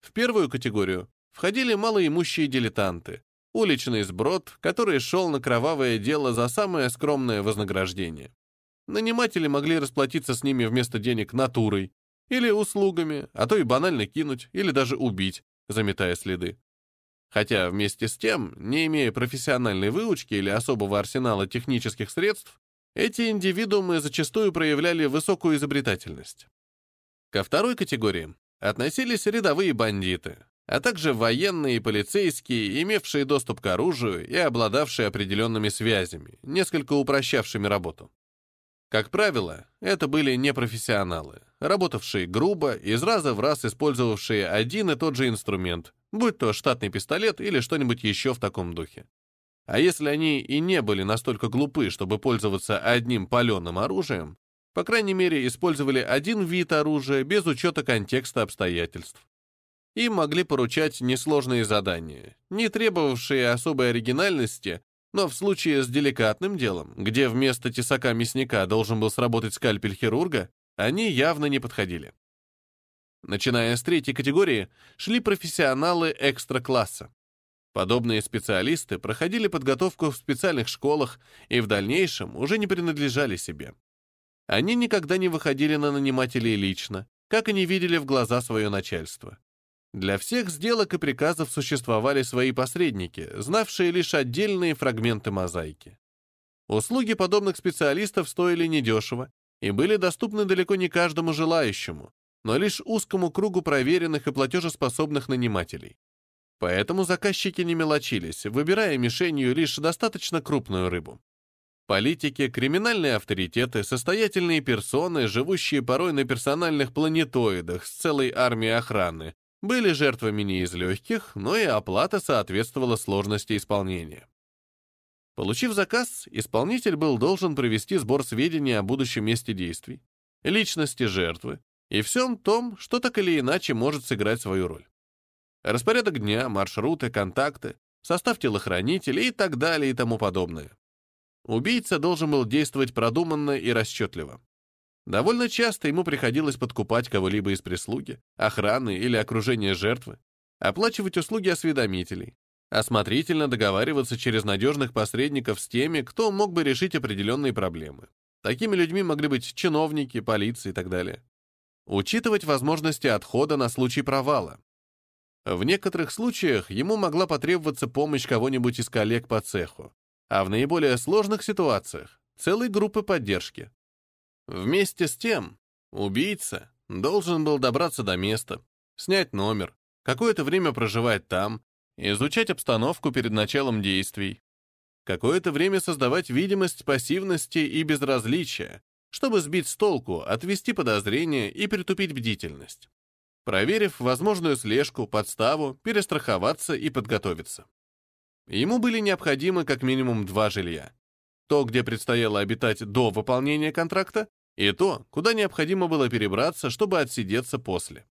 Speaker 1: В первую категорию входили малоимущие дилетанты, уличный сброд, который шел на кровавое дело за самое скромное вознаграждение. Наниматели могли расплатиться с ними вместо денег натурой или услугами, а то и банально кинуть или даже убить, заметая следы. Хотя вместе с тем, не имея профессиональной выучки или особого арсенала технических средств, эти индивидуумы зачастую проявляли высокую изобретательность. Ко второй категории относились рядовые бандиты, а также военные и полицейские, имевшие доступ к оружию и обладавшие определенными связями, несколько упрощавшими работу. Как правило, это были непрофессионалы, работавшие грубо, из раза в раз использовавшие один и тот же инструмент, будь то штатный пистолет или что-нибудь еще в таком духе. А если они и не были настолько глупы, чтобы пользоваться одним паленым оружием, по крайней мере, использовали один вид оружия без учета контекста обстоятельств. Им могли поручать несложные задания, не требовавшие особой оригинальности, но в случае с деликатным делом, где вместо тесака мясника должен был сработать скальпель хирурга, они явно не подходили. Начиная с третьей категории, шли профессионалы экстра-класса. Подобные специалисты проходили подготовку в специальных школах и в дальнейшем уже не принадлежали себе. Они никогда не выходили на нанимателей лично, как и не видели в глаза свое начальство. Для всех сделок и приказов существовали свои посредники, знавшие лишь отдельные фрагменты мозаики. Услуги подобных специалистов стоили недешево и были доступны далеко не каждому желающему, но лишь узкому кругу проверенных и платежеспособных нанимателей. Поэтому заказчики не мелочились, выбирая мишенью лишь достаточно крупную рыбу. Политики, криминальные авторитеты, состоятельные персоны, живущие порой на персональных планетоидах с целой армией охраны, были жертвами не из легких, но и оплата соответствовала сложности исполнения. Получив заказ, исполнитель был должен провести сбор сведений о будущем месте действий, личности жертвы и всем том, что так или иначе может сыграть свою роль. Распорядок дня, маршруты, контакты, состав телохранителей и так далее и тому подобное. Убийца должен был действовать продуманно и расчетливо. Довольно часто ему приходилось подкупать кого-либо из прислуги, охраны или окружения жертвы, оплачивать услуги осведомителей, осмотрительно договариваться через надежных посредников с теми, кто мог бы решить определенные проблемы. Такими людьми могли быть чиновники, полиция и так далее. Учитывать возможности отхода на случай провала. В некоторых случаях ему могла потребоваться помощь кого-нибудь из коллег по цеху, а в наиболее сложных ситуациях — целой группы поддержки. Вместе с тем, убийца должен был добраться до места, снять номер, какое-то время проживать там, изучать обстановку перед началом действий, какое-то время создавать видимость пассивности и безразличия, чтобы сбить с толку, отвести подозрения и притупить бдительность. Проверив возможную слежку, подставу, перестраховаться и подготовиться. Ему были необходимы как минимум два жилья. То, где предстояло обитать до выполнения контракта, и то, куда необходимо было перебраться, чтобы отсидеться после.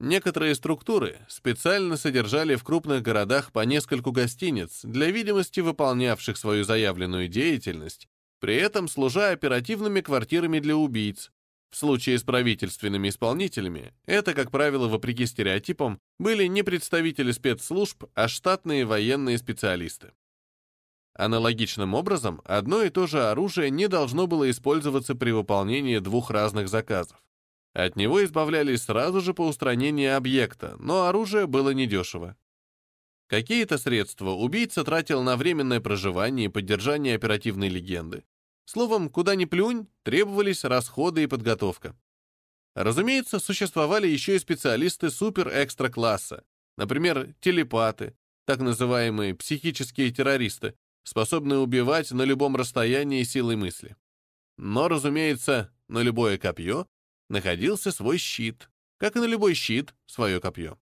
Speaker 1: Некоторые структуры специально содержали в крупных городах по нескольку гостиниц для видимости выполнявших свою заявленную деятельность, при этом служа оперативными квартирами для убийц. В случае с правительственными исполнителями это, как правило, вопреки стереотипам, были не представители спецслужб, а штатные военные специалисты. Аналогичным образом, одно и то же оружие не должно было использоваться при выполнении двух разных заказов. От него избавлялись сразу же по устранении объекта, но оружие было недешево. Какие-то средства убийца тратил на временное проживание и поддержание оперативной легенды. Словом, куда ни плюнь, требовались расходы и подготовка. Разумеется, существовали еще и специалисты супер-экстра-класса, например, телепаты, так называемые психические террористы, способные убивать на любом расстоянии силой мысли. Но, разумеется, на любое копье находился свой щит, как и на любой щит свое копье.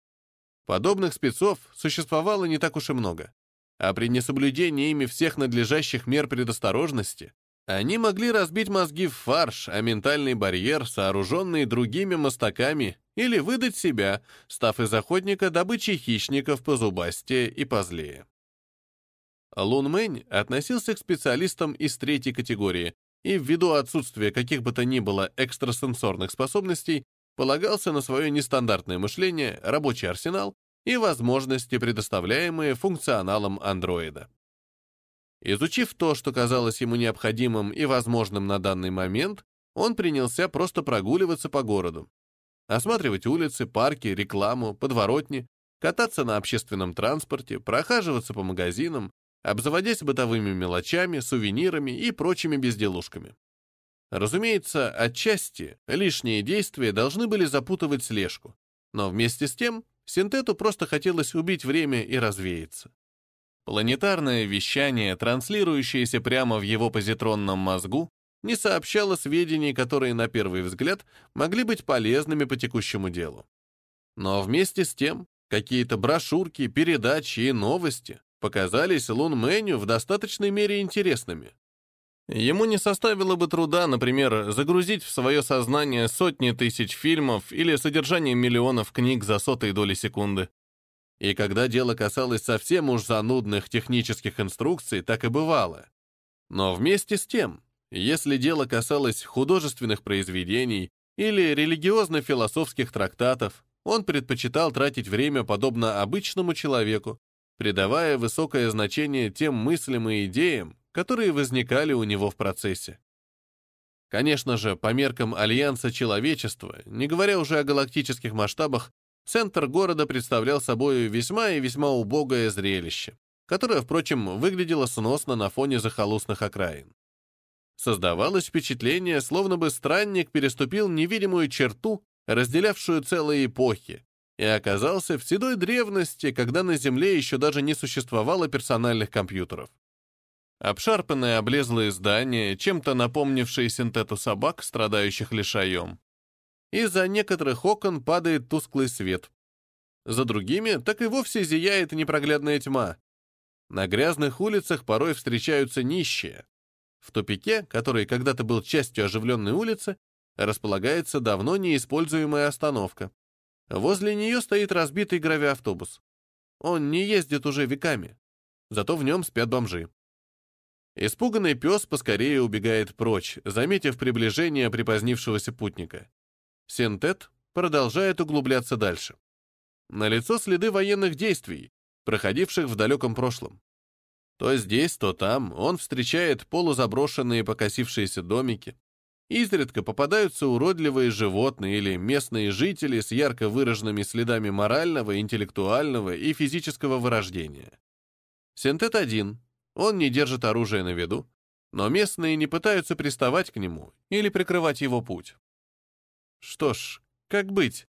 Speaker 1: Подобных спецов существовало не так уж и много, а при несоблюдении ими всех надлежащих мер предосторожности они могли разбить мозги в фарш, а ментальный барьер, сооруженный другими мостаками, или выдать себя, став из охотника добычей хищников позубастее и позлее. Лун Мэнь относился к специалистам из третьей категории, и ввиду отсутствия каких бы то ни было экстрасенсорных способностей, полагался на свое нестандартное мышление, рабочий арсенал и возможности, предоставляемые функционалом андроида. Изучив то, что казалось ему необходимым и возможным на данный момент, он принялся просто прогуливаться по городу. Осматривать улицы, парки, рекламу, подворотни, кататься на общественном транспорте, прохаживаться по магазинам, обзаводясь бытовыми мелочами, сувенирами и прочими безделушками. Разумеется, отчасти лишние действия должны были запутывать слежку, но вместе с тем синтету просто хотелось убить время и развеяться. Планетарное вещание, транслирующееся прямо в его позитронном мозгу, не сообщало сведений, которые на первый взгляд могли быть полезными по текущему делу. Но вместе с тем какие-то брошюрки, передачи и новости показались Лун Мэню в достаточной мере интересными. Ему не составило бы труда, например, загрузить в свое сознание сотни тысяч фильмов или содержание миллионов книг за сотые доли секунды. И когда дело касалось совсем уж занудных технических инструкций, так и бывало. Но вместе с тем, если дело касалось художественных произведений или религиозно-философских трактатов, он предпочитал тратить время подобно обычному человеку, придавая высокое значение тем мыслям и идеям, которые возникали у него в процессе. Конечно же, по меркам Альянса Человечества, не говоря уже о галактических масштабах, центр города представлял собой весьма и весьма убогое зрелище, которое, впрочем, выглядело сносно на фоне захолустных окраин. Создавалось впечатление, словно бы странник переступил невидимую черту, разделявшую целые эпохи, и оказался в седой древности, когда на Земле еще даже не существовало персональных компьютеров. Обшарпанные облезлые здания, чем-то напомнившие синтету собак, страдающих лишаем. Из-за некоторых окон падает тусклый свет. За другими так и вовсе зияет непроглядная тьма. На грязных улицах порой встречаются нищие. В тупике, который когда-то был частью оживленной улицы, располагается давно неиспользуемая остановка. Возле нее стоит разбитый гравиавтобус. Он не ездит уже веками. Зато в нем спят бомжи. Испуганный пес поскорее убегает прочь, заметив приближение припозднившегося путника. Синтет продолжает углубляться дальше. На лицо следы военных действий, проходивших в далеком прошлом. То здесь, то там он встречает полузаброшенные покосившиеся домики. Изредка попадаются уродливые животные или местные жители с ярко выраженными следами морального, интеллектуального и физического вырождения. Синтет один. Он не держит оружие на виду, но местные не пытаются приставать к нему или прикрывать его путь. Что ж, как быть?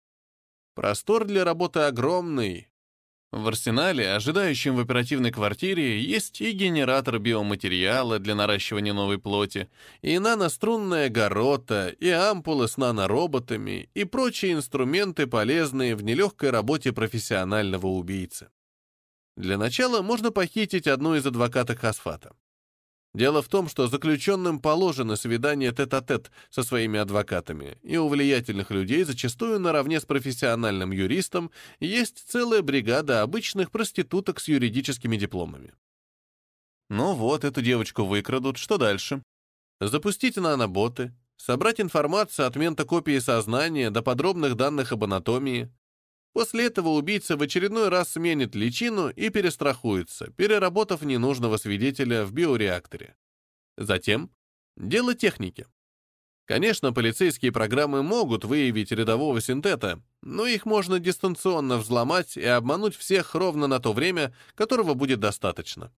Speaker 1: Простор для работы огромный, в арсенале, ожидающем в оперативной квартире, есть и генератор биоматериала для наращивания новой плоти, и нанострунная горота, и ампулы с нанороботами, и прочие инструменты, полезные в нелегкой работе профессионального убийцы. Для начала можно похитить одну из адвокаток Асфата. Дело в том, что заключенным положено свидание тет-а-тет -тет со своими адвокатами, и у влиятельных людей зачастую наравне с профессиональным юристом есть целая бригада обычных проституток с юридическими дипломами. Ну вот, эту девочку выкрадут, что дальше? Запустить наноботы, собрать информацию от мента копии сознания до подробных данных об анатомии, После этого убийца в очередной раз сменит личину и перестрахуется, переработав ненужного свидетеля в биореакторе. Затем дело техники. Конечно, полицейские программы могут выявить рядового синтета, но их можно дистанционно взломать и обмануть всех ровно на то время, которого будет достаточно.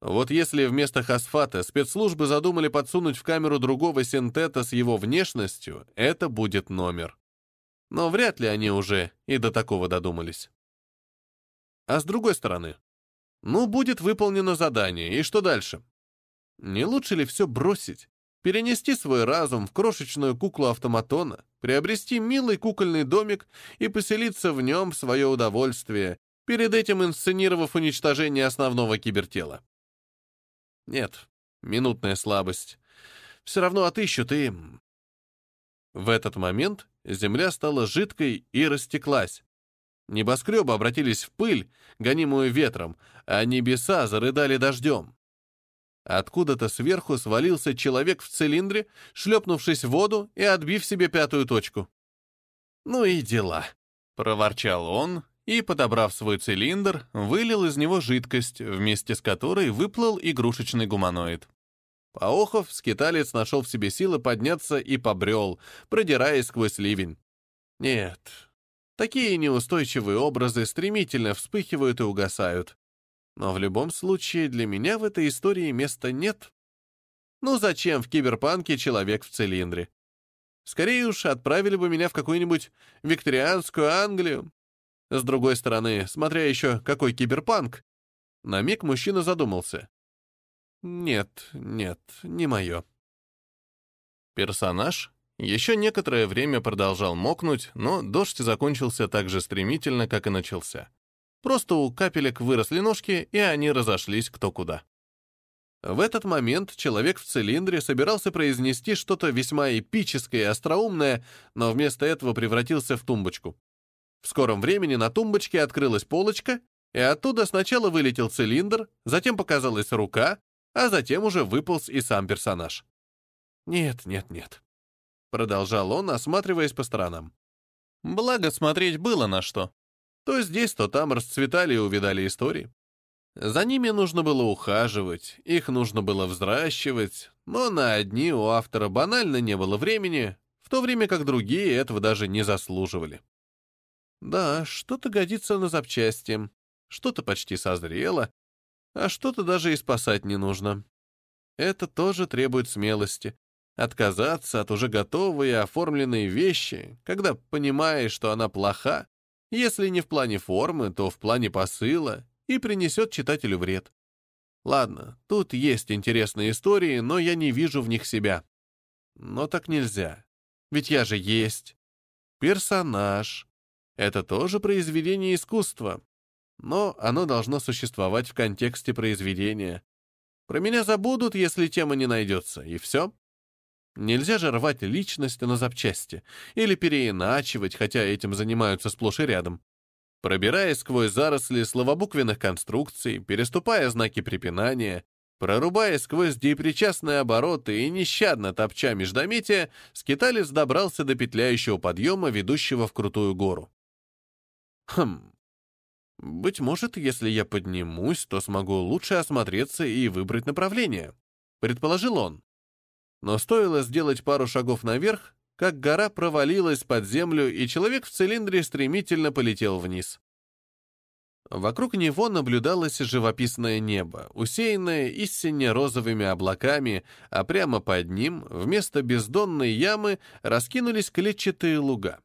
Speaker 1: Вот если вместо Хасфата спецслужбы задумали подсунуть в камеру другого синтета с его внешностью, это будет номер но вряд ли они уже и до такого додумались. А с другой стороны, ну, будет выполнено задание, и что дальше? Не лучше ли все бросить, перенести свой разум в крошечную куклу автоматона, приобрести милый кукольный домик и поселиться в нем в свое удовольствие, перед этим инсценировав уничтожение основного кибертела? Нет, минутная слабость. Все равно отыщут и... В этот момент земля стала жидкой и растеклась. Небоскребы обратились в пыль, гонимую ветром, а небеса зарыдали дождем. Откуда-то сверху свалился человек в цилиндре, шлепнувшись в воду и отбив себе пятую точку. «Ну и дела», — проворчал он и, подобрав свой цилиндр, вылил из него жидкость, вместе с которой выплыл игрушечный гуманоид. Поохов, скиталец нашел в себе силы подняться и побрел, продираясь сквозь ливень. Нет, такие неустойчивые образы стремительно вспыхивают и угасают. Но в любом случае для меня в этой истории места нет. Ну зачем в киберпанке человек в цилиндре? Скорее уж отправили бы меня в какую-нибудь викторианскую Англию. С другой стороны, смотря еще какой киберпанк. На миг мужчина задумался. Нет, нет, не мое. Персонаж еще некоторое время продолжал мокнуть, но дождь закончился так же стремительно, как и начался. Просто у капелек выросли ножки, и они разошлись кто куда. В этот момент человек в цилиндре собирался произнести что-то весьма эпическое и остроумное, но вместо этого превратился в тумбочку. В скором времени на тумбочке открылась полочка, и оттуда сначала вылетел цилиндр, затем показалась рука, а затем уже выполз и сам персонаж. «Нет, нет, нет», — продолжал он, осматриваясь по сторонам. Благо, смотреть было на что. То здесь, то там расцветали и увидали истории. За ними нужно было ухаживать, их нужно было взращивать, но на одни у автора банально не было времени, в то время как другие этого даже не заслуживали. Да, что-то годится на запчасти, что-то почти созрело, а что-то даже и спасать не нужно. Это тоже требует смелости. Отказаться от уже готовой и оформленной вещи, когда понимаешь, что она плоха, если не в плане формы, то в плане посыла, и принесет читателю вред. Ладно, тут есть интересные истории, но я не вижу в них себя. Но так нельзя. Ведь я же есть. Персонаж. Это тоже произведение искусства но оно должно существовать в контексте произведения. Про меня забудут, если тема не найдется, и все. Нельзя же рвать личность на запчасти или переиначивать, хотя этим занимаются сплошь и рядом. Пробираясь сквозь заросли словобуквенных конструкций, переступая знаки препинания, прорубая сквозь депричастные обороты и нещадно топча междометия, скиталец добрался до петляющего подъема, ведущего в крутую гору. Хм. Быть может, если я поднимусь, то смогу лучше осмотреться и выбрать направление, предположил он. Но стоило сделать пару шагов наверх, как гора провалилась под землю, и человек в цилиндре стремительно полетел вниз. Вокруг него наблюдалось живописное небо, усеянное истинно розовыми облаками, а прямо под ним, вместо бездонной ямы, раскинулись клетчатые луга.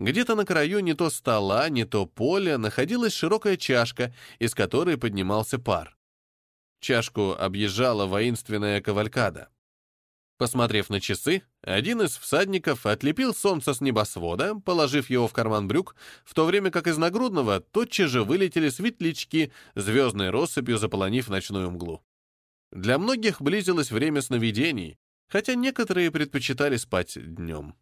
Speaker 1: Где-то на краю не то стола, не то поля находилась широкая чашка, из которой поднимался пар. Чашку объезжала воинственная кавалькада. Посмотрев на часы, один из всадников отлепил солнце с небосвода, положив его в карман брюк, в то время как из нагрудного тотчас же вылетели светлячки, звездной россыпью заполонив ночную мглу. Для многих близилось время сновидений, хотя некоторые предпочитали спать днем.